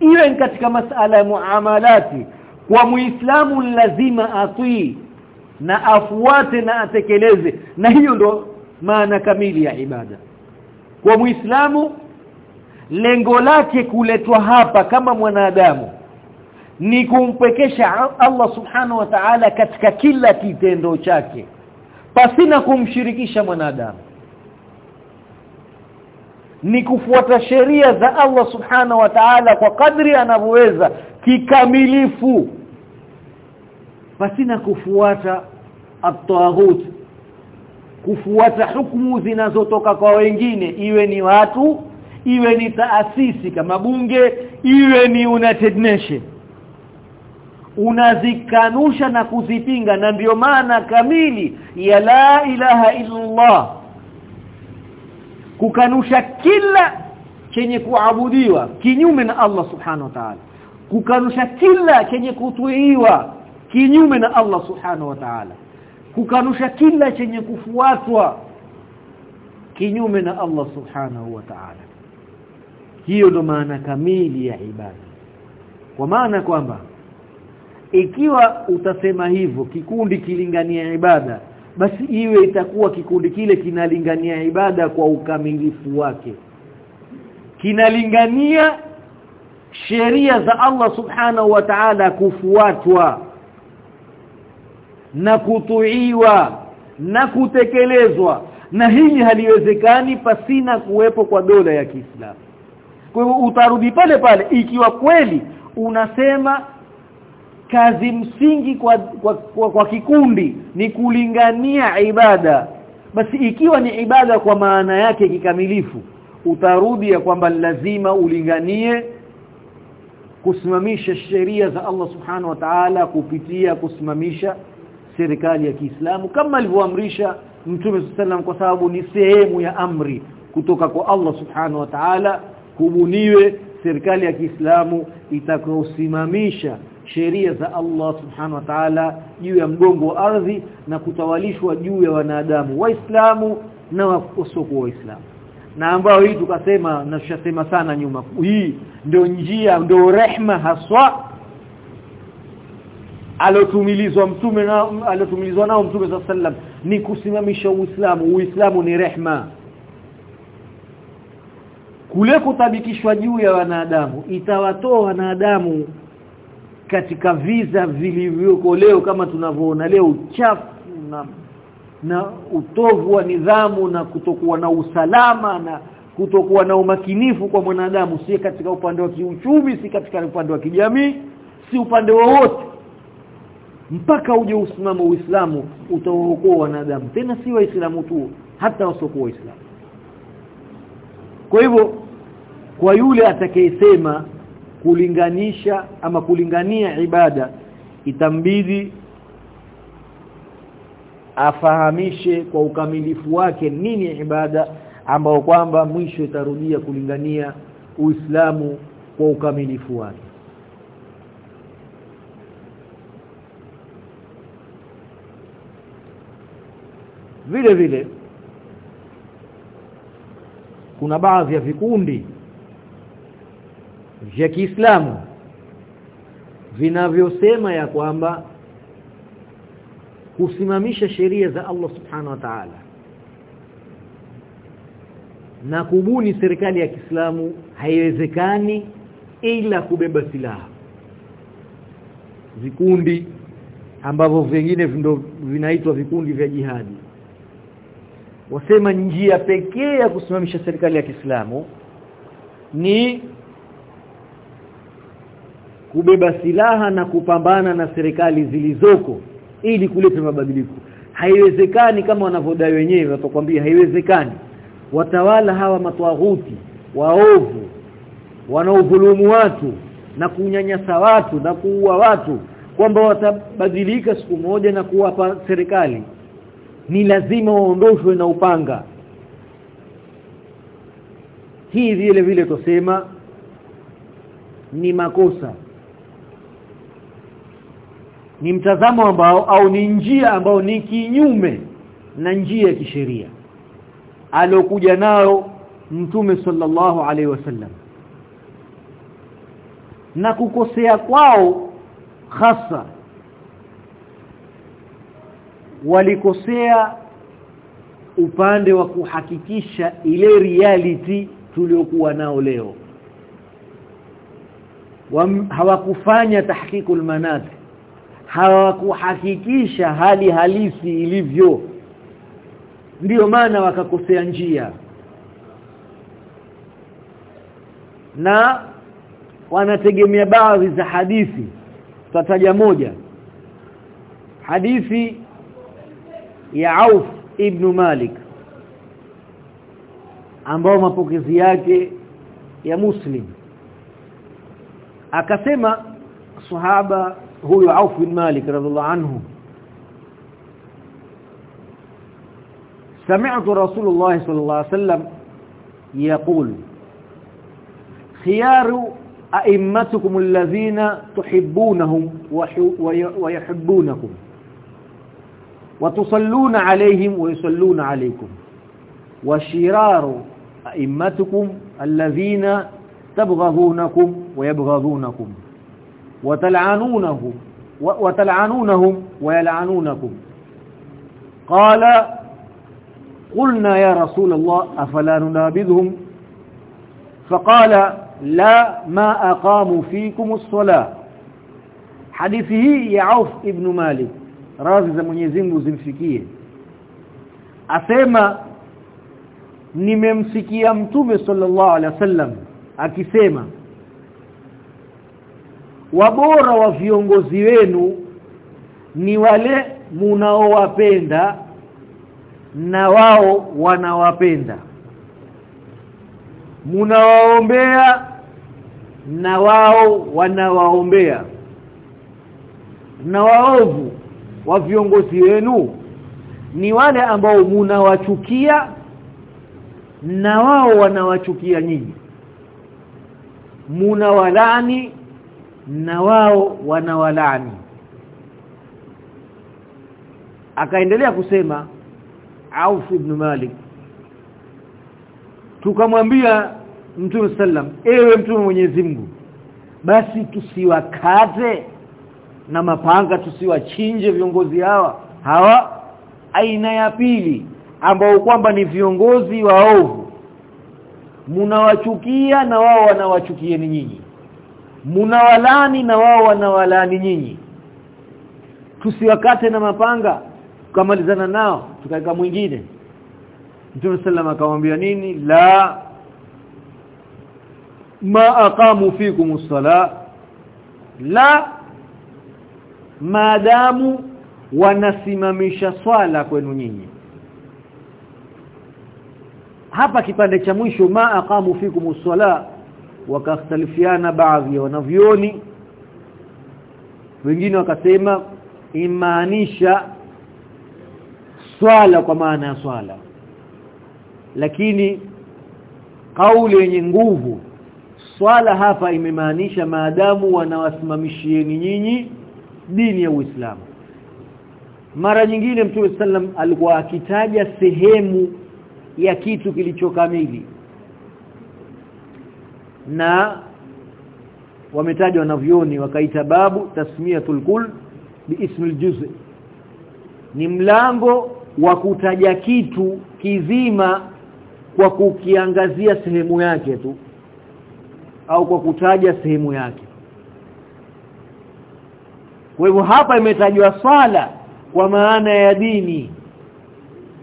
iwe katika masala ya muamalati kwa muislamu lazima atii na afuate na atekeleze. Na hiyo ndo maana kamili ya ibada. Kwa muislamu lengo lake kuletwa hapa kama mwanadamu ni kumpekesha Allah subhanahu wa ta'ala katika kila kitendo chake pasina kumshirikisha mwanadamu. Ni kufuata sheria za Allah subhanahu wa ta'ala kwa kadri anavyoweza kikamilifu pasina kufuata at-taghut kufuata hukumu zinazotoka kwa wengine. Iwe ni watu iwe ni taasisi kama bunge iwe ni United Nation unazikanusha na kuzipinga na ndiyo maana kamili ya la ilaha illallah kukanusha kila chenye kuabudiwa kinyume na Allah subhanahu wa ta'ala kukanusha kila chenye kutuiwa kinyume na Allah subhanahu wa ta'ala kukanusha kila chenye kufuatwa kinyume na Allah subhanahu wa ta'ala. Hiyo ndo maana kamili ya ibada. Kwa maana kwamba ikiwa utasema hivyo kikundi kilingania ibada basi iwe itakuwa kikundi kile kinalingania ibada kwa ukamilifu wake. Kinalingania sheria za Allah subhanahu wa ta'ala kufuatwa na kutuiwa na kutekelezwa. Na hili haliwezekani pasina kuwepo kwa dola ya Kiislamu. Kwa hivyo utarudi pale pale ikiwa kweli unasema kazi msingi kwa, kwa, kwa, kwa kikundi ni kulingania ibada basi ikiwa ni ibada kwa maana yake kikamilifu utarudi ya kwamba lazima ulinganie kusimamisha sheria za Allah subhanahu wa ta'ala kupitia kusimamisha serikali ya Kiislamu kama alivyoamrisha Mtume sallam kwa sababu ni sehemu ya amri kutoka kwa Allah subhanahu wa ta'ala kubuniwe serikali ya Kiislamu itakayosimamisha sheria za Allah subhanahu wa ta'ala juu ya mgongo wa ardhi na kutawalishwa juu ya wanadamu waislamu na wasiokuwa waislamu. Na ambao hii tukasema na tushasema sana nyuma hii ndio njia ndio rehma haswa alotumilizwa mtume na alotumilizwa nao mtume sallam ni kusimamisha uislamu. Uislamu ni rehma. Kule kutabikishwa juu ya wanadamu itawatoa wanadamu katika viza vilivyoko leo kama tunavyoona leo uchafu na na utovu wa nidhamu na kutokuwa na usalama na kutokuwa na umakinifu kwa mwanadamu. Si katika upande wa kiuchumi si katika upande wa kijamii si upande wowote mpaka uje usimamo uislamu utaokoa wanadamu. Tena si waislamu tu hata wasiokuwa waislamu. Kwa hivyo kwa yule atakayesema kulinganisha ama kulingania ibada itambidi afahamishe kwa ukamilifu wake nini ibada ambao kwamba mwisho itarudia kulingania Uislamu kwa ukamilifu wake vile vile kuna baadhi ya vikundi vya Kiislamu vinavyosema ya kwamba kusimamisha sheria za Allah subhanahu wa ta'ala na kubuni serikali ya Kiislamu haiwezekani ila kubeba silaha. Vikundi ambavyo vingine ndio vinaitwa vikundi vya jihadi wasema njia pekee ya kusimamisha serikali ya Kiislamu ni kubeba silaha na kupambana na serikali zilizoko ili kuleta mabadiliko. Haiwezekani kama wanavyodai wenyewe watakwambia haiwezekani. Watawala hawa matwaghuti waovu wanaodhulumu watu na kunyanyasa watu na kuua watu kwamba watabadilika siku moja na kuwapa serikali ni lazima waondoshwe na upanga. Hii vile vile tosema ni makosa. Ni mtazamo ambao au ni njia ambao ni kinyume na njia ya kisheria alokuja nao mtume sallallahu alaihi wasallam. Na kukosea kwao hasa walikosea upande wa kuhakikisha ile reality tuliokuwa nao leo. Hawakufanya tahqiqul manat hawakuhakikisha hali halisi ilivyo. Ndiyo maana wakakosea njia. Na wanategemea baadhi za hadithi. Tutataja moja. Hadithi Auf ibn Malik ambao mapokezi yake ya Muslim akasema sahaba huyu Auf bin Malik radhiallahu anhu سمعت رسول الله صلى الله عليه وسلم يقول خيار ائمتكم الذين تحبونهم ويحبونكم وتصلون عليهم ويصلون عليكم. وشرار أئمتكم الذين تبغضونكم ويبغضونكم. وتلعنونهم وتلعنونهم ويلعنونكم. قال قلنا يا رسول الله أفلا ننابذهم؟ فقال لا ما أقاموا فيكم الصلاة. حديثه يا عوف ابن مالك. Radhi za Mwenyezi Mungu zimfikie. Asema nimemsikia mtume sallallahu alaihi wasallam akisema wabora wa viongozi wenu ni wale munaowapenda na wao wanawapenda. Munawaombea na wao wanawaombea. Na waovu wa viongozi wenu ni wale ambao munawachukia na wao wanawachukia nyinyi. Munawalani na wao wanawalani. Akaendelea kusema Auf ibn Malik tukamwambia Mtume sallam ewe Mtume Mwenyezi Mungu basi tusiwakate na mapanga tusiwachinje viongozi hawa hawa aina ya pili ambao kwamba ni viongozi waovu. Mnawachukia na wao wanawachukieni nyinyi. Mnawalani na wao wanawalani nyinyi. Tusiwakate na mapanga tukamalizana nao tukaika mwingine. Mtume sallam akamwambia nini? La ma aqamu fikum as la maadamu wanasimamisha swala kwenu nyinyi. Hapa kipande cha mwisho ma aqamu fikum as wakastalifiana baadhi ya wanavyoni. Wengine wakasema imaanisha swala kwa maana ya swala. Lakini kauli yenye nguvu swala hapa imemaanisha maadamu wanawasimamishieni nyinyi dini ya Uislamu. Mara nyingine Mtume sallam alikuwa akitaja sehemu ya kitu kilichokamili. Na wametajwa na wanavyoni wakaita babu tasmiyatul kul biismil juz ni mlango wa kutaja kitu kizima kwa kukiangazia sehemu yake tu au kwa kutaja sehemu yake kwa hivyo hapa imetajwa swala kwa maana ya dini.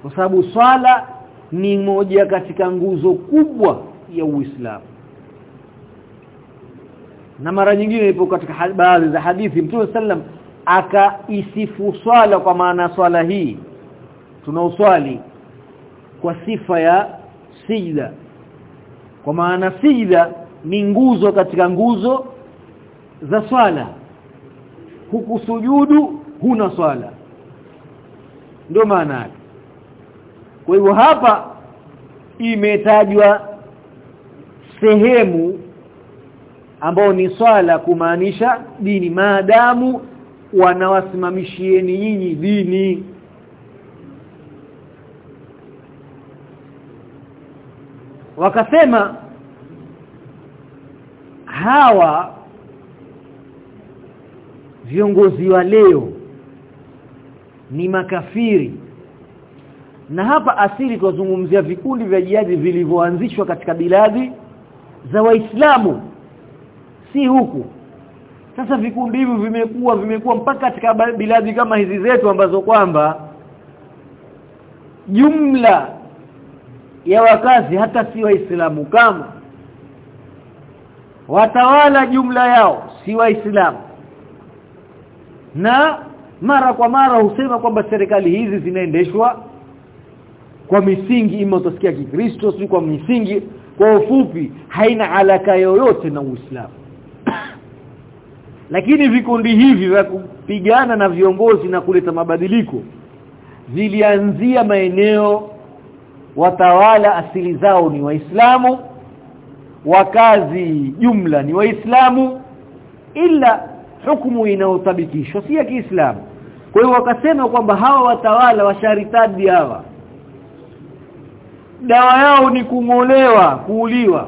Kwa sababu swala ni moja katika nguzo kubwa ya Uislamu. Na mara nyingine ipo katika baadhi za hadithi Mtume sallam akaisifu swala kwa maana swala hii. Tunaoswali kwa sifa ya sijda. Kwa maana sijda ni nguzo katika nguzo za swala huku sujudu huna swala. Ndio maana yake. Kwa hivyo hapa imetajwa sehemu ambao ni swala kumaanisha dini. Maadamu wanawasimamishieni nyinyi dini. Wakasema hawa viongozi wa leo ni makafiri. Na hapa asili tuzungumzia vikundi vya jihadi vilivyoanzishwa katika biladi za waislamu si huku. Sasa vikundi hivi vimekuwa vimekuwa mpaka katika biladi kama hizi zetu ambazo kwamba jumla ya wakazi hata si waislamu kama watawala jumla yao si waislamu na mara kwa mara husema kwamba serikali hizi zinaendeshwa kwa misingi ima utasikia Kikristo si kwa misingi kwa ufupi haina alaka yoyote na Uislamu. Lakini vikundi hivi vya kupigana na viongozi na kuleta mabadiliko zilianzia maeneo watawala asili zao ni waislamu wakazi jumla ni waislamu ila hukumu inayothibitishwa si ya Kiislamu. Kwa hiyo wakasema kwamba hawa watawala washaritadi hawa dawa yao ni kungolewa kuuliwa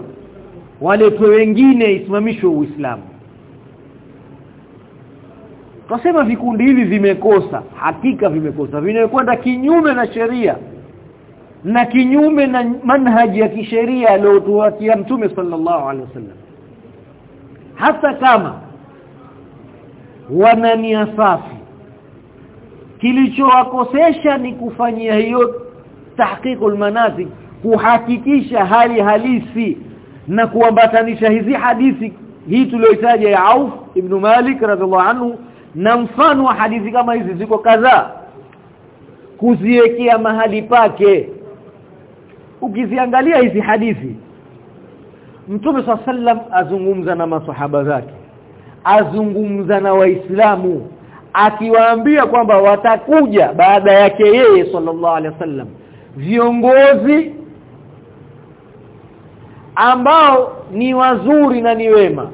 waletwe wengine isimamishwe Uislamu. Kasema vikundi hivi vimekosa hakika vimekosa Vinakwenda kinyume na sheria na kinyume na manhaji ya kisheria aliyotuatia Mtume sallallahu alaihi wasallam. Hata kama wana nia safi. Kilichowakosesha ni kufanyia hiyo tahqiqul manasik kuhakikisha hali halisi na kuambatanisha hizi hadithi hii tuliyoitaja ya Auf ibn Malik radhiallahu anhu na mfano wa hadithi kama hizi ziko kadhaa. Kuziwekea mahali pake. Ukiziangalia hizi hadithi Mtume sallam azungumza na maswahaba zake azungumza na waislamu akiwaambia kwamba watakuja baada yake yeye sallallahu alaihi wasallam. Viongozi ambao ni wazuri na ni wema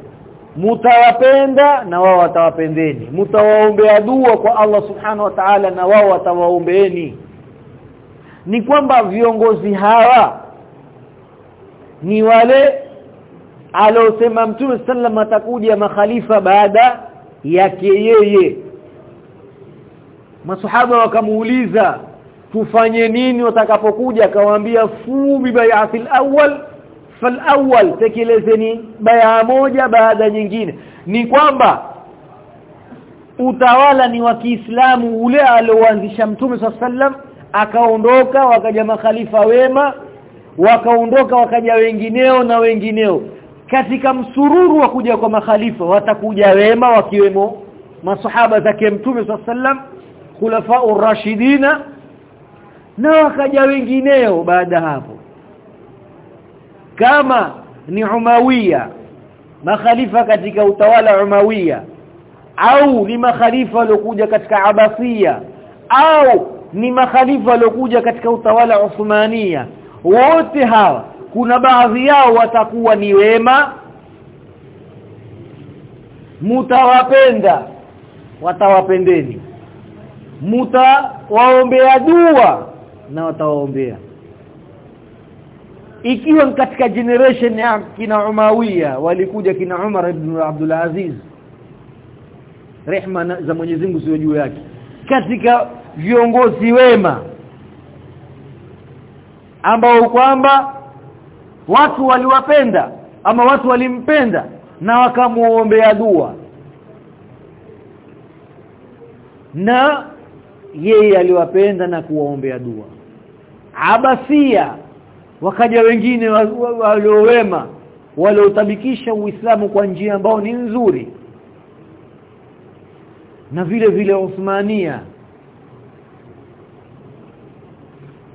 mutawapenda na wao watawapendeni. Mtawaombea dua kwa Allah subhanahu wa ta'ala na wao watawaombeeni. Ni kwamba viongozi hawa ni wale aliosema Mtume sallam atakuja makhalifa baada yake yeye. Masahaba wakamuuliza tufanye nini watakapokuja? Akawaambia fu bi bai'atil awwal falawwal tekelezeni baya moja baada nyingine. Ni kwamba utawala ni wa Kiislamu ule alioanzisha Mtume sallam akaondoka wakaja makhalifa wema wakaondoka wakaja wengineo na wengineo katika msururu wa kuja kwa makhalifa watakuja wema wakiwemo masahaba zake Mtume sallam khulafa urashidina na wakaja wengineo baada hapo. Kama ni umawiya makhalifa katika utawala umawiya au ni makhalifa waliokuja katika abasia au ni makhalifa waliokuja katika utawala Uthmania wote hawa kuna baadhi yao watakuwa ni wema. Mutawapenda watawapendeni. Mutawaombea dua na watawaombea. Ikiwa katika generation ya kina Umawiya walikuja kina Umar ibn Abdul Aziz. Rehma za Mwenyezi Mungu sio juu yake. Katika viongozi wema ambao kwamba watu waliwapenda ama watu walimpenda na wakamuombea dua. Na yeye aliwapenda na kuwaombea dua. Abasia wakaja wengine waliowema waliotabikisha uislamu kwa njia ambao ni nzuri. Na vile vile Uthmania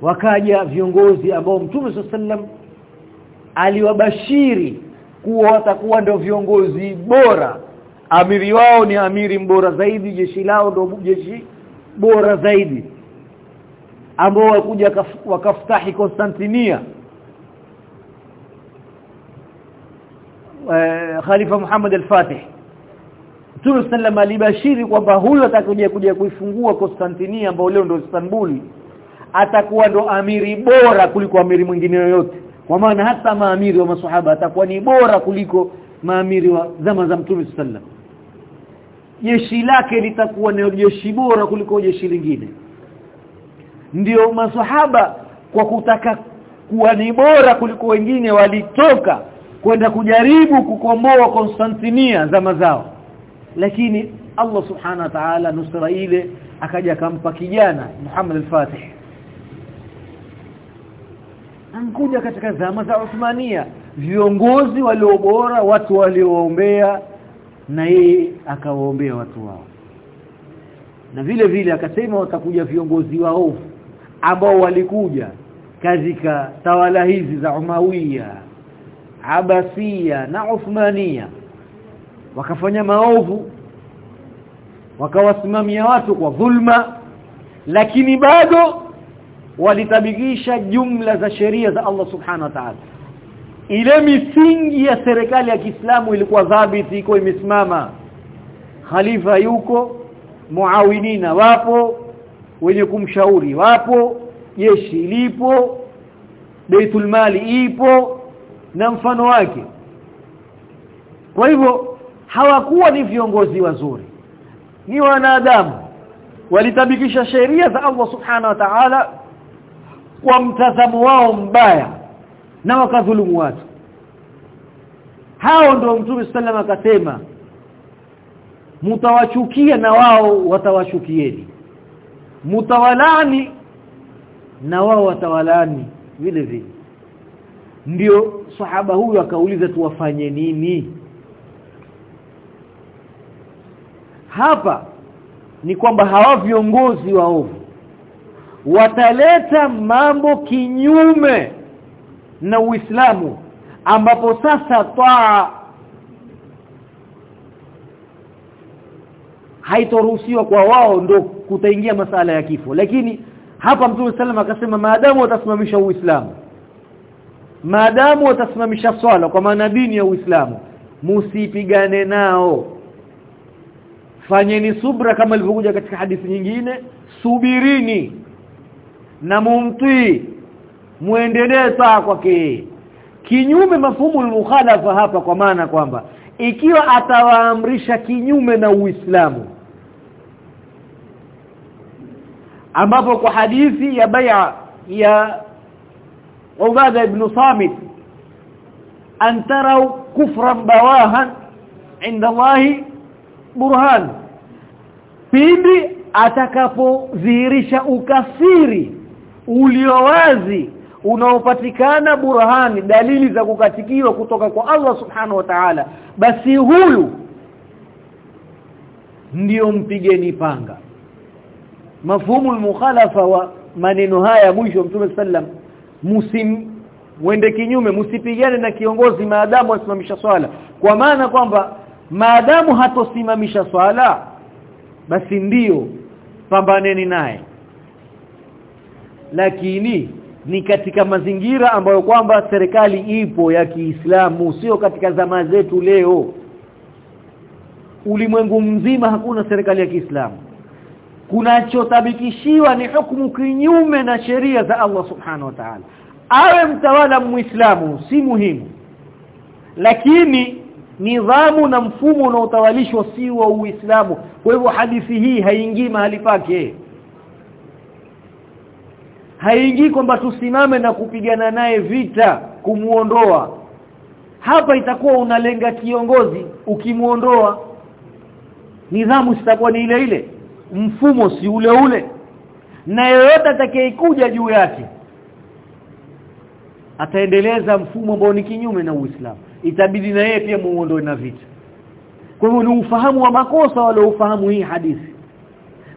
wakaja viongozi ambao Mtume sallam aliwabashiri kuwa watakuwa ndio viongozi bora. Amiri wao ni amiri mbora zaidi jeshi lao ndio jeshi bora zaidi ambao wakuja wakafutahi Konstantinia. Uh, Khalifa Muhammad al-Fatih. Mtume sallam alibashiri kwamba huyo atakuja kuja kuifungua Konstantinia ambao leo ndio Istanbul. Atakuwa ndo amiri bora kuliko amiri mwingine yoyote kwa maana hata maamiri wa maswahaba atakuwa ni bora kuliko maamiri wa zama za Mtume sallam jeshi lake litakuwa ni jeshi bora kuliko jeshi lingine. Ndio maswahaba kwa kutaka kuwa ni bora kuliko wengine walitoka kwenda kujaribu kukomboa Konstantinia zama zao. Lakini Allah subhana wa ta'ala nusra ile akaja akampa kijana Muhammad al-Fatih ankuja katika zama za Uthmania. Viongozi waliobora watu walioombea na yeye akawaombea watu wao. Na vile vile akasema watakuja viongozi waovu ambao walikuja katika tawala hizi za Umawiya Abasia na Uthmania wakafanya maovu wakawasimamia watu kwa dhulma lakini bado walitabikisha jumla za sheria za Allah subhanahu wa ta'ala. Ile misingi ya serikali ya Kiislamu ilikuwa dhabiti iko imesimama. Khalifa yuko muawinina wapo wenye kumshauri wapo jeshi lipo Baitul Mali ipo na mfano wake. Kwa hivyo hawakuwa ni viongozi wazuri ni wanadamu. Walitabikisha sheria za Allah subhanahu wa ta'ala kwa mtazamo wao mbaya na wakadhulumu watu. Hao ndio mtume sallam akasema mutawachukia na wao watawachukieni mutawalani na wao watawalani vile vile. Ndio sahaba huyu akauliza tuwafanye nini? Hapa ni kwamba hawa viongozi waovu wataleta mambo kinyume na Uislamu ambapo sasa taa haitoruhusiwa kwa wao ndo kutaingia masala ya kifo. Lakini hapa Mtume sallam akasema maadamu watasimamisha Uislamu maadamu watasimamisha swala kwa maana dini ya Uislamu musipigane nao. Fanyeni subra kama ilivyokuja katika hadithi nyingine subirini na mumtii muendelee saa kwake. Kinyume mafumu mukhalafa hapa kwa maana kwamba ikiwa atawaamrisha kinyume na Uislamu ambapo kwa hadithi ya bai'a ya Ubada ibn Samit an taraw kufran bawahan inda Allah burhan. Pindi atakapodhihirisha ukafiri uliowazi unaopatikana burhani dalili za kukatikiwa kutoka kwa Allah subhanahu wa ta'ala basi huyu ndiyo mpigeni panga. Mafhumu mukhalafa wa maneno haya mwisho mtume sallam musim mwende kinyume msipigane na kiongozi maadamu asimamisha swala. Kwa maana kwamba maadamu hatosimamisha swala basi ndiyo pambaneni naye lakini ni katika mazingira ambayo kwamba serikali ipo ya Kiislamu sio katika zama zetu leo. Ulimwengu mzima hakuna serikali ya Kiislamu. Kunachotabikishiwa ni hukumu kinyume na sheria za Allah subhanahu wa ta'ala. Awe mtawala muislamu si muhimu. Lakini nidhamu na mfumo unaotawalishwa si wa Uislamu. Kwa hivyo hadithi hii haingii mahali pake haingii kwamba tusimame na kupigana naye vita kumuondoa. Hapa itakuwa unalenga kiongozi ukimuondoa nidhamu sitakuwa ni ile ile mfumo si ule ule. Na yeyote atakayekuja juu yake ataendeleza mfumo ambao ni kinyume na Uislamu. Itabidi na yeye pia muondoe na vita. Kwa hiyo ni ufahamu wa makosa wale ufahamu hii hadithi.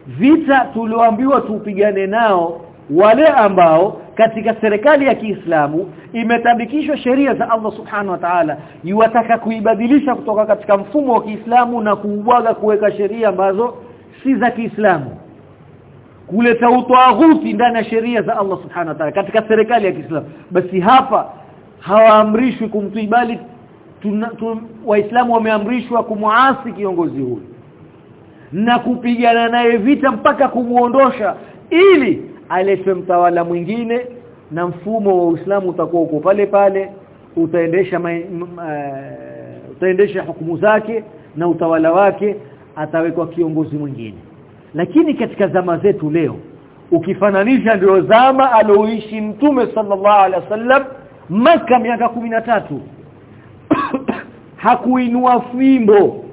Vita tulioambiwa tupigane nao wale ambao katika serikali ya Kiislamu imetambikishwa sheria za Allah Subhanahu wa Ta'ala yuwataka kuibadilisha kutoka katika mfumo wa Kiislamu na kuubwaga kuweka sheria ambazo si za Kiislamu. Kuleta utawaghuti ndani ya sheria za Allah Subhanahu wa Ta'ala katika serikali ya Kiislamu. Basi hapa hawaamrishwi kumtii bali waislamu wameamrishwa kumuasi kiongozi huyu na kupigana naye vita mpaka kumuondosha ili aletwe mtawala mwingine na mfumo wa Uislamu utakuwa uko pale pale utaendesha ma, uh, utaendesha hukumu zake na utawala wake atawekwa kiongozi mwingine. Lakini katika zama zetu leo ukifananisha ndio zama aloishi mtume sallallahu alaihi wasallam maka miaka tatu [coughs] hakuinua fimbo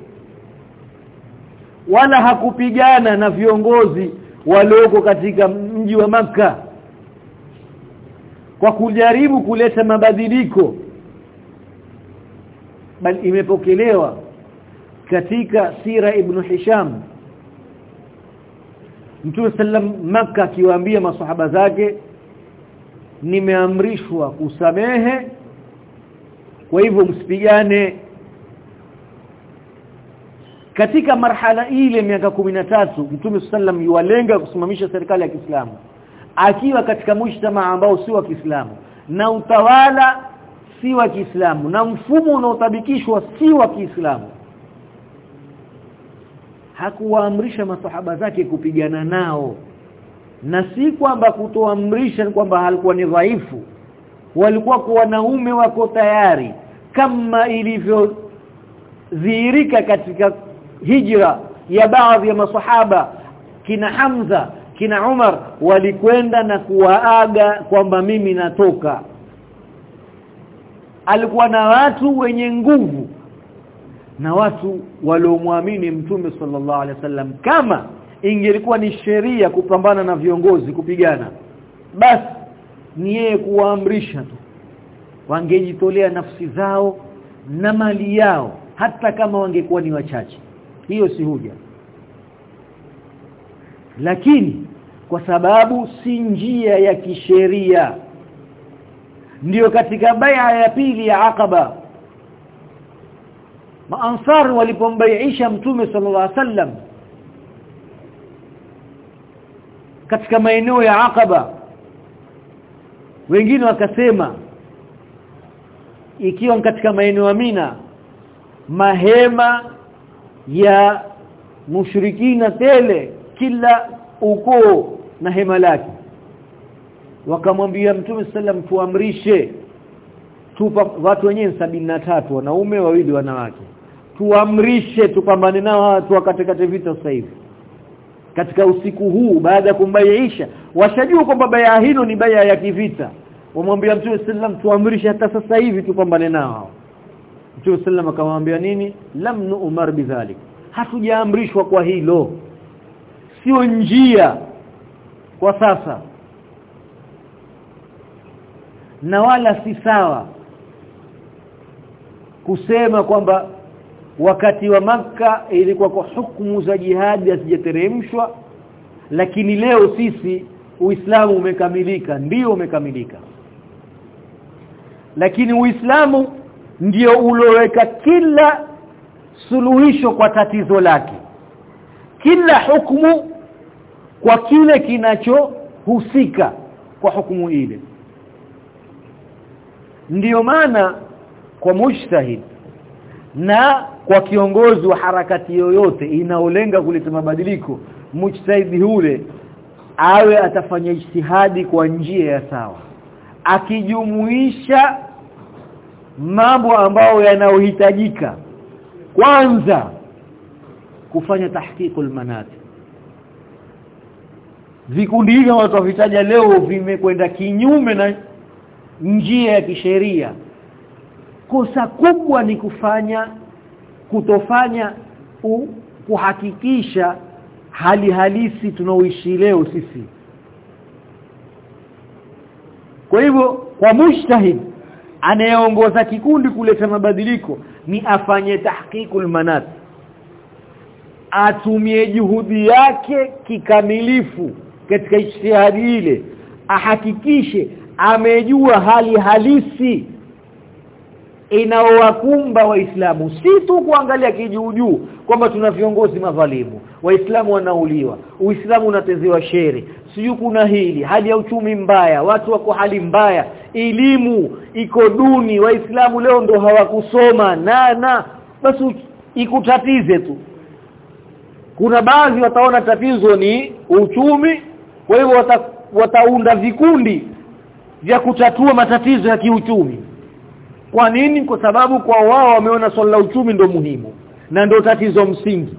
wala hakupigana na viongozi walioko katika mji wa maka kwa kujaribu kuleta mabadiliko. Bali imepokelewa katika sira ibn Hisham. Mtume sallam maka akiwaambia masahaba zake nimeamrishwa kusamehe kwa hivyo msipigane katika marhala ile miaka tatu Mtume sallam yuwalenga kusimamisha serikali ya Kiislamu. Akiwa katika mshtama ambao si wa Kiislamu na utawala si wa Kiislamu na mfumo unaotabikishwa si wa Kiislamu. Hakuwaamrisha masahaba zake kupigana nao. Na si kwamba kutoamrisha kwamba halikuwa ni dhaifu. Walikuwa kwa wanaume wako tayari. Kama ilivyo dhihirika katika hijra ya baadhi ya masahaba kina Hamza kina Umar walikwenda na kuwaaga kwamba mimi natoka. Alikuwa na watu wenye nguvu na watu waliomwamini mtume sallallahu alaihi wasallam. Kama ingelikuwa ni sheria kupambana na viongozi kupigana basi ni yeye kuwaamrisha tu. Wangejitolea nafsi zao na mali yao hata kama wangekuwa ni wachache hiyo si huja. Lakini kwa sababu si njia ya kisheria ndiyo katika bai'a ya pili ya Aqaba maansar walipombaiisha mtume sallallahu alaihi wasallam katika maeneo ya Aqaba wengine wakasema ikiwa katika maeneo ya Mina mahema ya mushrikina tele kila ukoo na hema lake. Wakamwambia mtume sallam tuamrishe tupa watu wenyewe tatu wanaume wawili wanawake. Tuamrishe tupambane nao watu wakatekate vita sasa hivi. Katika usiku huu baada ya kumbaiisha washajua kwamba baya hilo ni baya ya kivita. Wamwambia mtume sallam tuamrishe hata sasa hivi tupambane nao Mtume sallam akamwambia nini? Lam nu'mar bidhalik. Hatujaamrishwa kwa hilo. Sio njia kwa sasa. Na wala si sawa kusema kwamba wakati wa maka ilikuwa kwa hukumu za jihadi hazijateremshwa lakini leo sisi Uislamu umekamilika ndio umekamilika. Lakini Uislamu ndio uloweka kila suluhisho kwa tatizo lake kila hukumu kwa kile kinachohusika kwa hukumu ile. Ndiyo maana kwa mujtahid na kwa kiongozi wa harakati yoyote inaolenga kuleta mabadiliko mujtahidi yule awe atafanya ijtihadi kwa njia ya sawa akijumuisha mambo ambayo yanayohitajika kwanza kufanya tahqiqul manati. Vikundi hivi watu vitaja leo vimekwenda kinyume na njia ya kisheria. Kosa kubwa ni kufanya kutofanya u, kuhakikisha hali halisi tunaoishi leo sisi. Kwa hivyo kwa mujtahid anayeongoza kikundi kuleta mabadiliko ni afanye tahqiqul manat. Atumie juhudi yake kikamilifu katika ijtihadi ile. Ahakikishe amejua hali halisi inaowakumba waislamu. Si tu kuangalia kijuujuu kwamba tuna viongozi madhalimu waislamu wanauliwa uislamu unatezewa shere siju kuna hili hali ya uchumi mbaya watu wako hali mbaya elimu iko duni waislamu leo ndo hawakusoma na na basi ikutatize tu. Kuna baadhi wataona tatizo ni uchumi kwa hivyo wata, wataunda vikundi vya kutatua matatizo ya kiuchumi kwa nini? Kwa sababu kwa wao wameona swala la uchumi ndo muhimu na ndo tatizo msingi.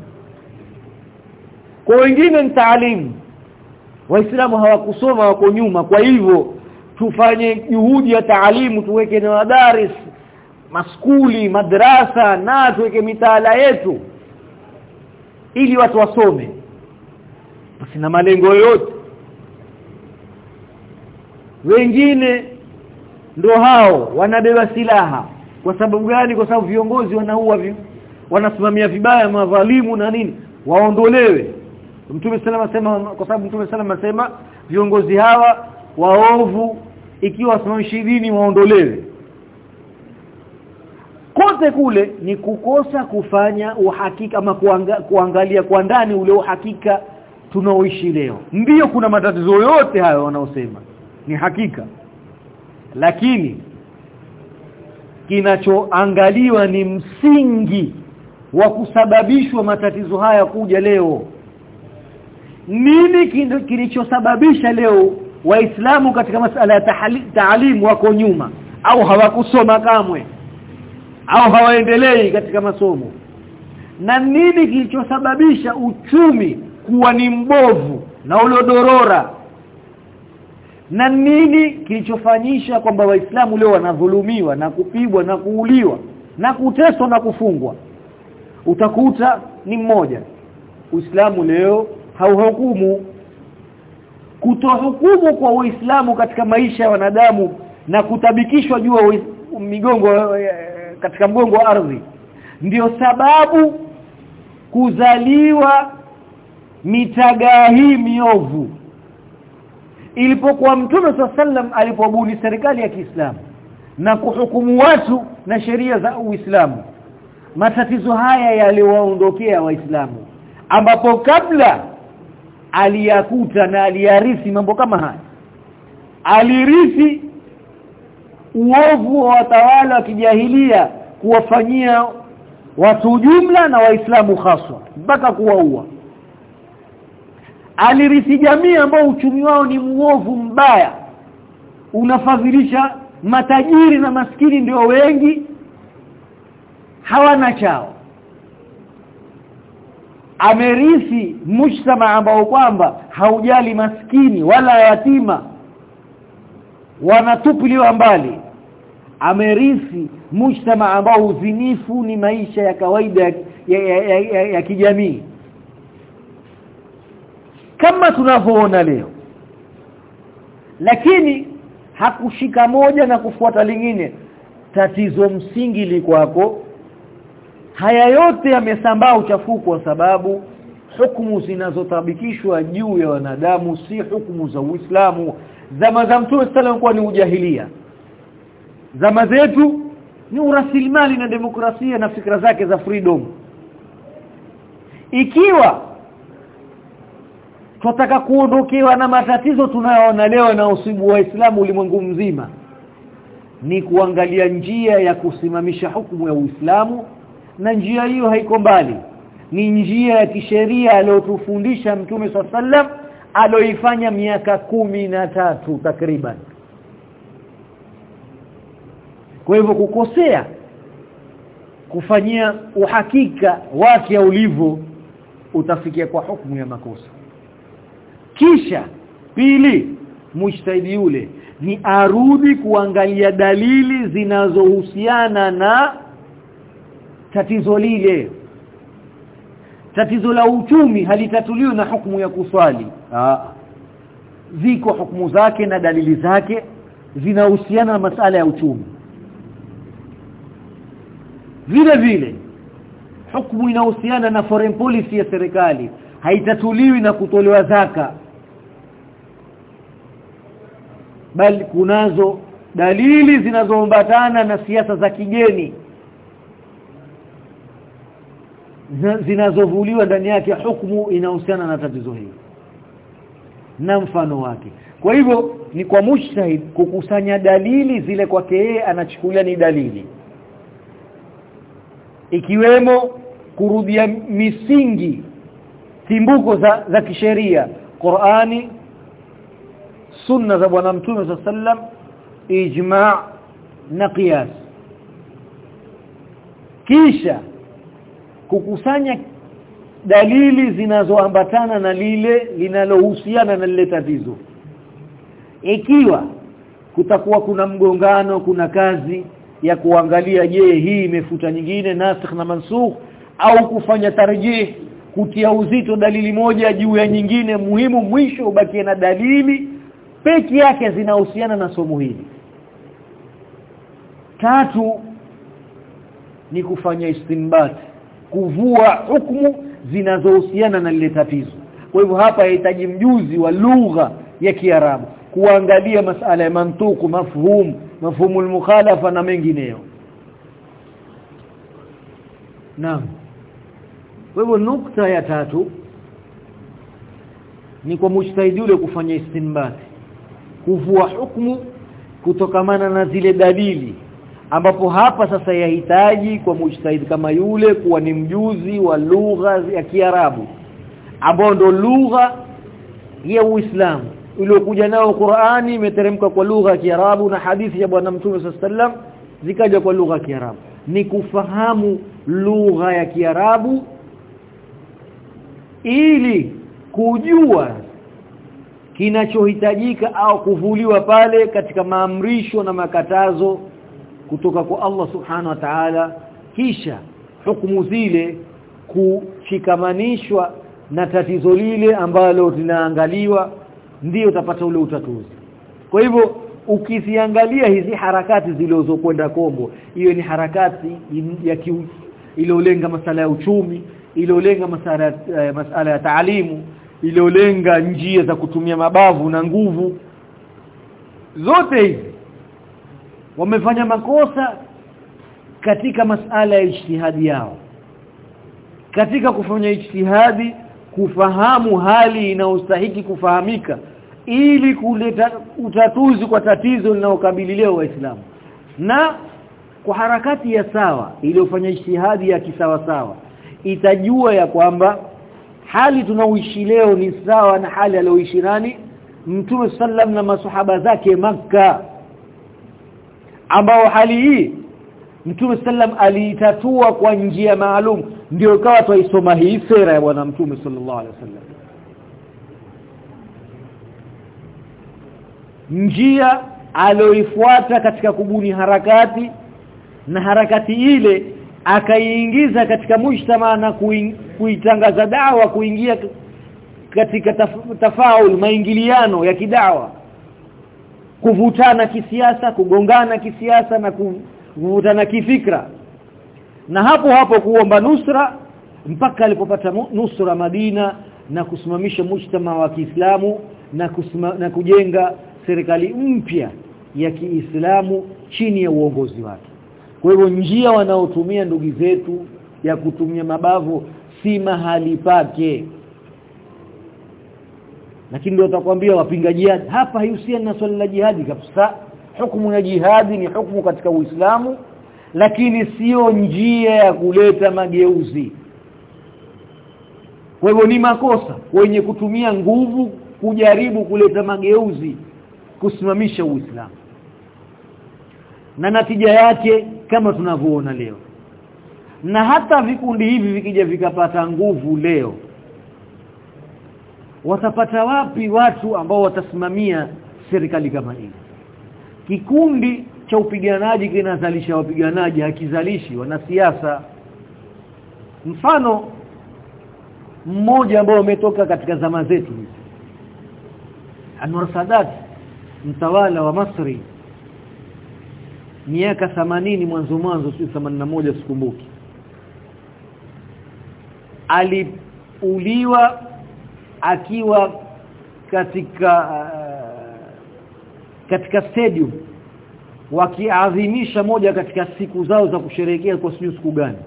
Kwa wengine ni taalimu. Waislamu hawakusoma wako nyuma. Kwa hivyo tufanye juhudi ya taalimu tuweke na madaris maskuli madrasa na tuweke mitaala yetu ili watu wasome. Basi na malengo yote. Wengine ndo hao wanabeba silaha. Kwa sababu gani? Kwa sababu viongozi wanaua vi, wanasimamia vibaya madhalimu na nini? Waondolewe. Mtume salama sema kwa sababu Mtume salama sema viongozi hawa waovu ikiwa wasimamishi dini waondolewe. Kote kule ni kukosa kufanya uhakika ama kuanga, kuangalia kwa ndani ule uhakika tunaoishi leo. Ndio kuna matatizo yote hayo wanaosema. Ni hakika lakini kinachoangaliwa ni msingi wa kusababishwa matatizo haya kuja leo. Nini kilichosababisha leo waislamu katika masala ya taalimu wako nyuma? Au hawakusoma kamwe? Au hawaendelei katika masomo? Na nini kilichosababisha uchumi kuwa ni mbovu na uliodorora na nini kilichofanyisha kwamba waislamu leo wanadhulumiwa na kupigwa na kuuliwa na kuteswa na kufungwa? Utakuta ni mmoja. Uislamu leo hauhukumu. Kutohukumu kwa Uislamu katika maisha ya wanadamu na kutabikishwa juu migongo katika mgongo wa ardhi ndio sababu kuzaliwa mitagaa hii miovu ilipokuwa mtume sallam alipobuni serikali ya Kiislamu na kuhukumu watu na sheria za Uislamu matatizo haya yaliwaondokea waislamu ambapo kabla aliyakuta na aliyarithi mambo kama haya alirithi uovu wa watawala wa kijahilia kuwafanyia watu jumla na waislamu haswa mpaka kuwaua alirithi jamii ambao uchumi wao ni muovu mbaya. Unafadhilisha matajiri na maskini ndio wengi. Hawana chao. Amerithi mujtama ambao kwamba haujali maskini wala yatima. Wanatupiliwa mbali. Amerithi mujtama ambao uzinifu ni maisha ya kawaida ya, ya, ya, ya, ya kijamii kama tunavyoona leo. Lakini hakushika moja na kufuata lingine. Tatizo msingi likwako. Haya yote yamesambaa uchafuku kwa sababu hukumu zinazotabikishwa juu ya wanadamu si hukumu za Uislamu. Zama za Mtume sallallahu kuwa ni ujahilia. Zama zetu ni urasilimali na demokrasia na fikra zake za freedom. Ikiwa tunataka kuondokewa na matatizo tunayoona leo na usibu wa Uislamu ulimwengu mzima. Ni kuangalia njia ya kusimamisha hukumu ya Uislamu na njia hiyo haiko mbali. Ni njia ya kisheria aliyotufundisha Mtume sallam aloifanya miaka kumi na tatu takriban. Kwa hivyo kukosea kufanyia uhakika wake ulivyo utafikia kwa hukumu ya makosa kisha pili mujtahidi yule ni arudi kuangalia dalili zinazohusiana na tatizo lile. Tatizo la uchumi halitatuliwi na hukumu ya kuswali. Ziko hukumu zake na dalili zake zinahusiana na masala ya uchumi. Vile vile hukumu inahusiana na foreign policy ya serikali. Haitatuliwi na kutolewa zaka bali kunazo dalili zinazoambatana na siasa za kigeni zinazovuliwa ndani yake hukumu inahusiana na tatizo hili na mfano wake. Kwa hivyo ni kwa mujtahid kukusanya dalili zile kwake yeye anachukulia ni dalili ikiwemo kurudia misingi timbuko za, za kisheria Qur'ani sunna za bwana mtume sallam ijma' na qiyas. Kisha kukusanya dalili zinazoambatana na lile linalohusiana na lile tatizo. Ikiwa kutakuwa kuna mgongano kuna kazi ya kuangalia je hii imefuta nyingine nasikh na mansukh au kufanya tarjih kutia uzito dalili moja juu ya nyingine muhimu mwisho ubakie na dalili peki yake zinahusiana na somo hili. Tatu ni kufanya istinbat kuvua hukumu zinazohusiana na lile tatizo. Kwa hivyo hapa yahitaji mjuzi wa lugha ya Kiarabu kuangalia masala ya mantuku mafhum mafhumu mukhalafa na mengineyo. Naam. Kwa hivyo nukta ya tatu ni kwa mujtahidi yule kufanya istinbat kuvua hukumu kutokamana na zile dalili ambapo hapa sasa yahitaji kwa mujtahid kama yule kuwa ni mjuzi wa lugha ya Kiarabu ambao ndo lugha ya Uislamu iliyokuja nao Qur'ani imeteremka kwa lugha ya Kiarabu na hadithi ya bwana Mtume sallam zikaja kwa lugha ya Kiarabu. Ni kufahamu lugha ya Kiarabu ili kujua kinachohitajika au kuvuliwa pale katika maamrisho na makatazo kutoka kwa Allah subhanahu wa ta'ala kisha hukumu zile kushikamanishwa na tatizo lile ambalo linaangaliwa ndiyo utapata ule utatuzi. Kwa hivyo ukiziangalia hizi harakati zilizokwenda kombo hiyo ni harakati ya iliyolenga masala ya uchumi iliyolenga masala uh, masala ya taalimu iliyolenga njia za kutumia mabavu na nguvu. Zote hizi wamefanya makosa katika masala ya ijtihadi yao katika kufanya ijtihadi kufahamu hali inayostahiki kufahamika ili kuleta utatuzi kwa tatizo linalokabili leo waislamu. Na kwa harakati ya sawa iliyofanya ijtihadi ya kisawa sawa itajua ya kwamba hali tunaoishi leo ni sawa na hali aliyoishi nani? Mtume sallam na masuhaba zake maka ambao hali hii Mtume sallam aliitatua kwa njia maalum. Ndio ikawa twaisoma hii sera ya bwana Mtume sallallahu alaihi wasallam. Njia aloifuata katika kubuni harakati na harakati ile akaiingiza katika mujtama na kuitangaza dawa kuingia katika taf, tafaul maingiliano ya kidawa. Kuvutana kisiasa kugongana kisiasa na kuvutana kifikra. Na hapo hapo kuomba nusra mpaka alipopata nusra Madina na kusimamisha mujtama wa Kiislamu na na kujenga serikali mpya ya Kiislamu chini ya uongozi wake kwa hivyo njia wanaotumia ndugu zetu ya kutumia mabavu si mahali pake. Lakini ndio watakwambia wapinga jihad hapa haihusiani na swala la jihadi kabisa. Hukumu ya jihadi ni hukumu katika Uislamu lakini sio njia ya kuleta mageuzi. Kwa hivyo ni makosa wenye kutumia nguvu kujaribu kuleta mageuzi kusimamisha Uislamu. Na natija yake kama tunavyoona leo. Na hata vikundi hivi vikija vikapata nguvu leo watapata wapi watu ambao watasimamia serikali kama hii? Kikundi cha upiganaji kinazalisha wapiganaji hakizalishi wanasiasa. Mfano mmoja ambao umetoka katika zama zetu Anwar Sadat mtawala wa Masri miaka 80 mwanzo mwanzo si 81 sikumbuki. Aliuliwa akiwa katika uh, katika stadium wakiadhimisha moja katika siku zao za kusherehekea kwa siku siku gani.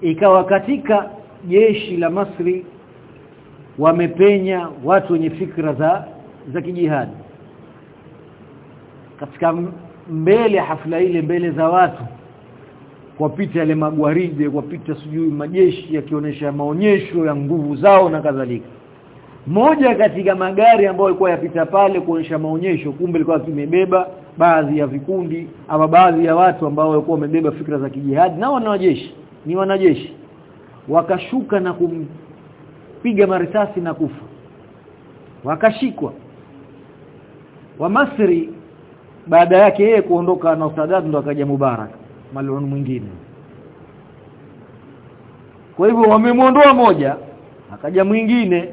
Ikawa katika jeshi la Masri wamepenya watu wenye fikra za za kijihadi katika mbele hafla ile mbele za watu kwapita yale magwaride kwapita sijui majeshi yakionyesha maonyesho ya nguvu zao na kadhalika. Moja katika magari ambayo ilikuwa yapita pale kuonyesha maonyesho kumbe ilikuwa kimebeba baadhi ya vikundi ama baadhi ya watu ambao walikuwa wamebeba fikra za kijihadi na wanajeshi ni wanajeshi. Wakashuka na kumpiga marisasi na kufa. Wakashikwa. Wa Masri baada yake yeye kuondoka na Sadat ndo akaja Mubarak malun mwingine. Kwa hivyo wamemwondoa moja akaja mwingine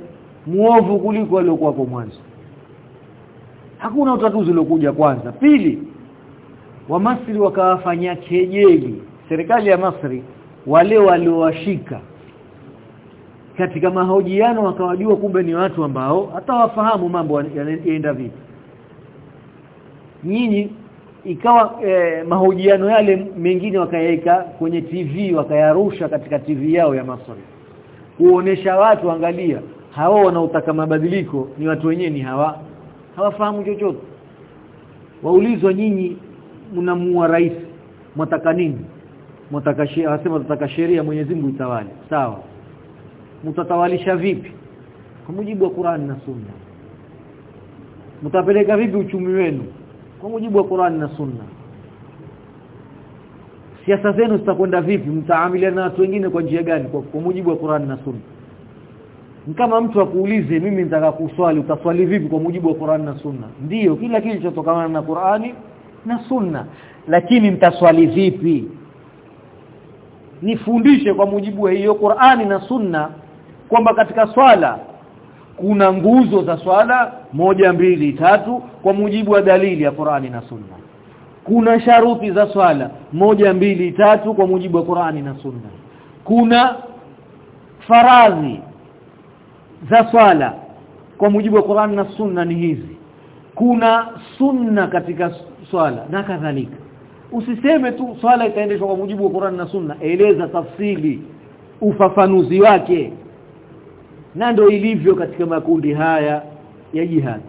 muovu kuliko aliyokuwa kwa mwanzo. Hakuna utatuzi uliokuja kwanza. Pili wa Masri wakawafanyia kejeli. Serikali ya Masri wale waliowashika. Katika mahojiano wakawajua kumbe ni watu ambao hata wafahamu mambo yanaenda vipi nyinyi ikawa eh, mahojiano yale mengine wakayaweka kwenye TV wakayarusha katika TV yao ya Masri kuonesha watu angalia hao wanaotaka mabadiliko ni watu wenyewe ni hawa hawafahamu chochote. Waulizwa nyinyi mnamuua rais mtaka nini? Mtaka anasema mtaka sheria Mwenyezi Mungu itawale. Sawa. Mtatawalisha vipi? Kwa mujibu wa Qur'an na Sunna. Mtapeleka vipi uchumi wenu kwa mujibu wa Qur'an na Sunna. Siasa zenu zitakwenda vipi? Mtaamiliana na watu wengine kwa njia gani? Kwa, kwa mujibu wa Qur'an na Sunna. Kama mtu akuulize mimi nitaka kuswali utaswali vipi kwa mujibu wa Qur'an na Sunna? Ndiyo kila kitu kinachotokana na Qur'ani na Sunna. Lakini mtaswali vipi? Nifundishe kwa mujibu wa hiyo Qur'ani na Sunna kwamba katika swala kuna nguzo za swala moja mbili tatu kwa mujibu wa dalili ya Qur'ani na Sunna. Kuna sharuti za swala moja mbili tatu kwa mujibu wa Qur'ani na Sunna. Kuna faradhi za swala kwa mujibu wa Qur'ani na Sunna ni hizi. Kuna sunna katika swala na kadhalika. Usiseme tu swala itaendeshwa kwa mujibu wa Qur'ani na Sunna eleza tafsili ufafanuzi wake na ndio ilivyo katika makundi haya ya jihad.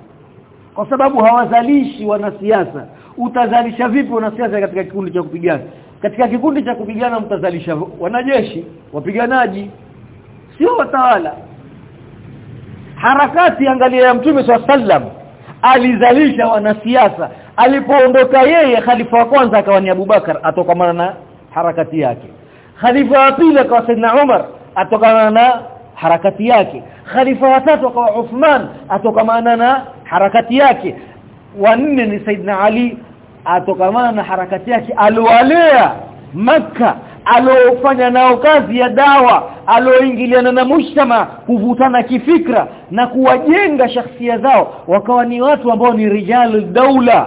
Kwa sababu hawazalishi wanasiasa utazalisha vipi wanasiasa katika kikundi cha kupigana? Katika kikundi cha kupigana mtazalisha wanajeshi wapiganaji sio watawala. Harakati angalia ya mtume sallam alizalisha wanasiasa. Alipoondoka yeye khalifa wa kwanza akawa ni Abubakar atokamana na harakati yake. Khalifa wa pili akawa Saidna Umar atokamana na harakati yake. Khalifa watatu akawa Uthman atokamana na harakati yake. Wanne ni Saidna Ali atokamana na harakati yake. Aliwalea maka aliofanya nao kazi ya dawa alioingiliana na mshtama kuvutana kifikra na kuwajenga shakhsia zao. Wakawa ni watu ambao ni rijalu daula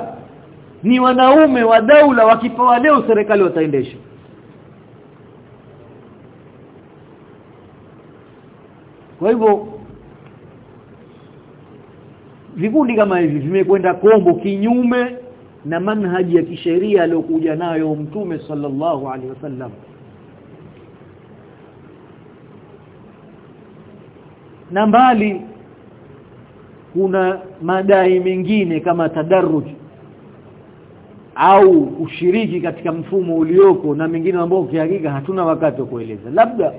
ni wanaume wa daula. Wakipawa leo serikali wataendesha kwa hivyo vikundi kama hivi vimekwenda kombo kinyume na manhaji ya kisheria aliyokuja nayo mtume sallallahu alaihi wasallam. Na mbali kuna madai mengine kama tadarruj au ushiriki katika mfumo ulioko na mengine ambao kihakika hatuna wakati wa kueleza. Labda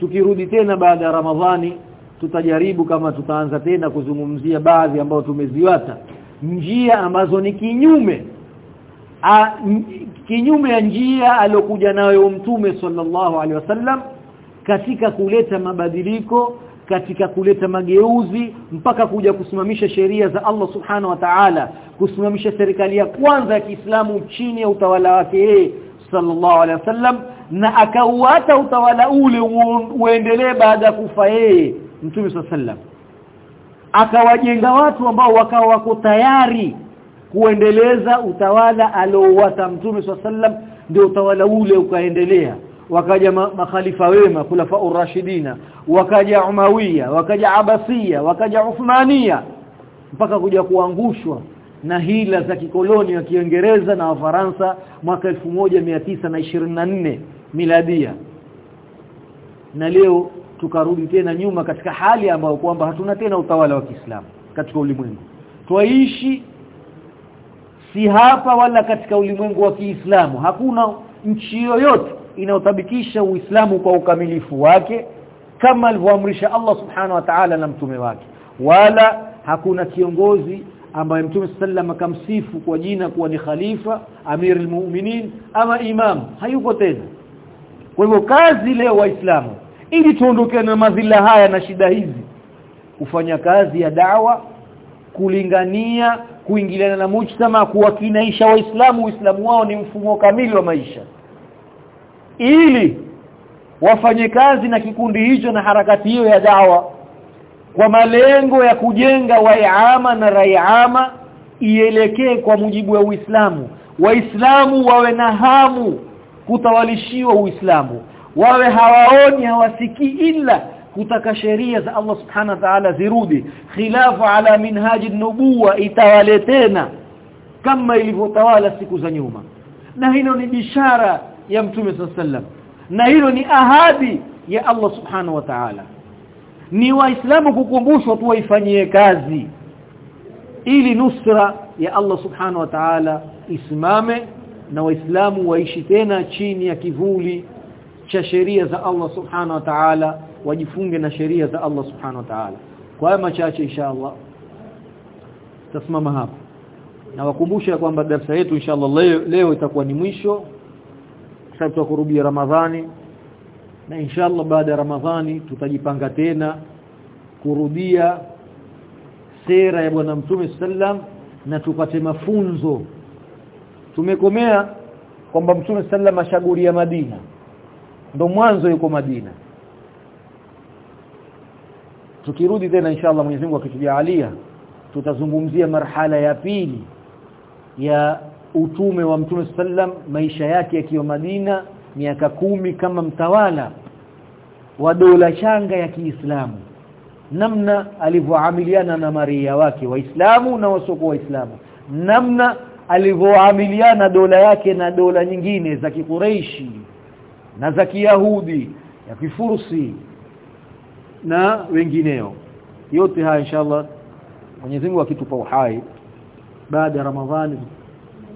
tukirudi tena baada ya Ramadhani tutajaribu kama tutaanza tena kuzungumzia baadhi ambao tumeziwata. Njia ambazo ni kinyume a, kinyume ya njia aliyokuja nayo mtume sallallahu alaihi wasallam katika kuleta mabadiliko katika kuleta mageuzi mpaka kuja kusimamisha sheria za Allah subhanahu wa ta'ala kusimamisha serikali ya kwanza ya Kiislamu chini ya utawala wake yeye sallallahu alaihi wasallam na akauata utawala ule uendelee baada ya kufa yeye mtume sallam. Akawajenga watu ambao wakawa wako tayari kuendeleza utawala aliouata mtume sallam ndio utawala ule ukaendelea. Wakaja makhalifa wema khulafa urashidina wakaja umawiya wakaja abasia wakaja uthmania mpaka kuja kuangushwa na hila za kikoloni wa Kiingereza na Wafaransa mwaka 1924 miladia. Na leo tukarudi tena nyuma katika hali ambayo kwamba hatuna tena utawala wa Kiislamu katika ulimwengu. Twaishi si hapa wala katika ulimwengu wa Kiislamu. Hakuna nchi yoyote inayotabikisha Uislamu kwa ukamilifu wake kama alivyoamrisha Allah subhanahu wa ta'ala na mtume wake. Wala hakuna kiongozi ambaye mtume sallam akamsifu kwa jina kuwa ni khalifa amirul mu'minin ama imam hayuko tena. Kwa hivyo kazi leo waislamu ili tuondokane na madhila haya na shida hizi kufanya kazi ya dawa kulingania kuingiliana na mujtama kuwakinaisha waislamu uislamu wao ni mfumo kamili wa maisha. Ili wafanye kazi na kikundi hicho na harakati hiyo ya dawa kwa malengo ya kujenga waiama na raiama ielekee kwa mujibu wa Uislamu. Waislamu wawe na hamu kutawalishiwa Uislamu. Wawe hawaoni hawasikii ila kutaka sheria za Allah subhanahu wa ta'ala zirudi. Khilafu ala minhaji nubuwa itawale tena kama ilivyotawala siku za nyuma. Na hilo ni bishara ya mtume sallam. Na hilo ni ahadi ya Allah subhanahu wa ta'ala ni waislamu kukumbushwa tu waifanyie kazi. Ili nusra ya Allah subhanahu wa ta'ala isimame na waislamu waishi tena chini ya kivuli cha sheria za Allah subhanahu wa ta'ala wajifunge na sheria za Allah subhanahu wa ta'ala. Kwa haya machache inshallah tasimama hapa na wakumbusha kwamba darasa yetu inshallah leo, leo itakuwa ni mwisho. Sasa tukurubia Ramadhani na inshallah baada ya Ramadhani tutajipanga tena kurudia sera ya bwana mtume sallam na tupate mafunzo. Tumekomea kwamba mtume sallam ashaguria Madina. Ndo mwanzo yuko Madina. Tukirudi tena inshallah Mwenyezi Mungu akitujalia tutazungumzia marhala ya pili ya utume wa mtume sallam maisha yake yakiwa Madina miaka kumi kama mtawala wa dola changa ya Kiislamu namna alivyoamiliana na maria wake waislamu na wasoko waislamu namna alivyoamiliana dola yake na dola nyingine za kikureishi na za kiyahudi ya kifursi na wengineo. Yote haya inshallah Mwenyezi Mungu akitupa uhai. Baada ya Ramadhani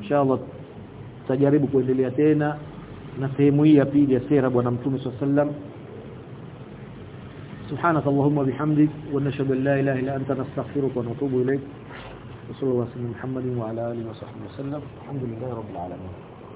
inshallah tutajaribu kuendelea tena na sehemu hii ya pili ya sera bwana mtume sallam سبحانك اللهم وبحمدك ونشهد أن لا إله إلا أنت نستغفرك ونتوب إليك. وصلى الله وسلم محمد وعلى آله وصحبه وسلم. الحمد لله رب العالمين.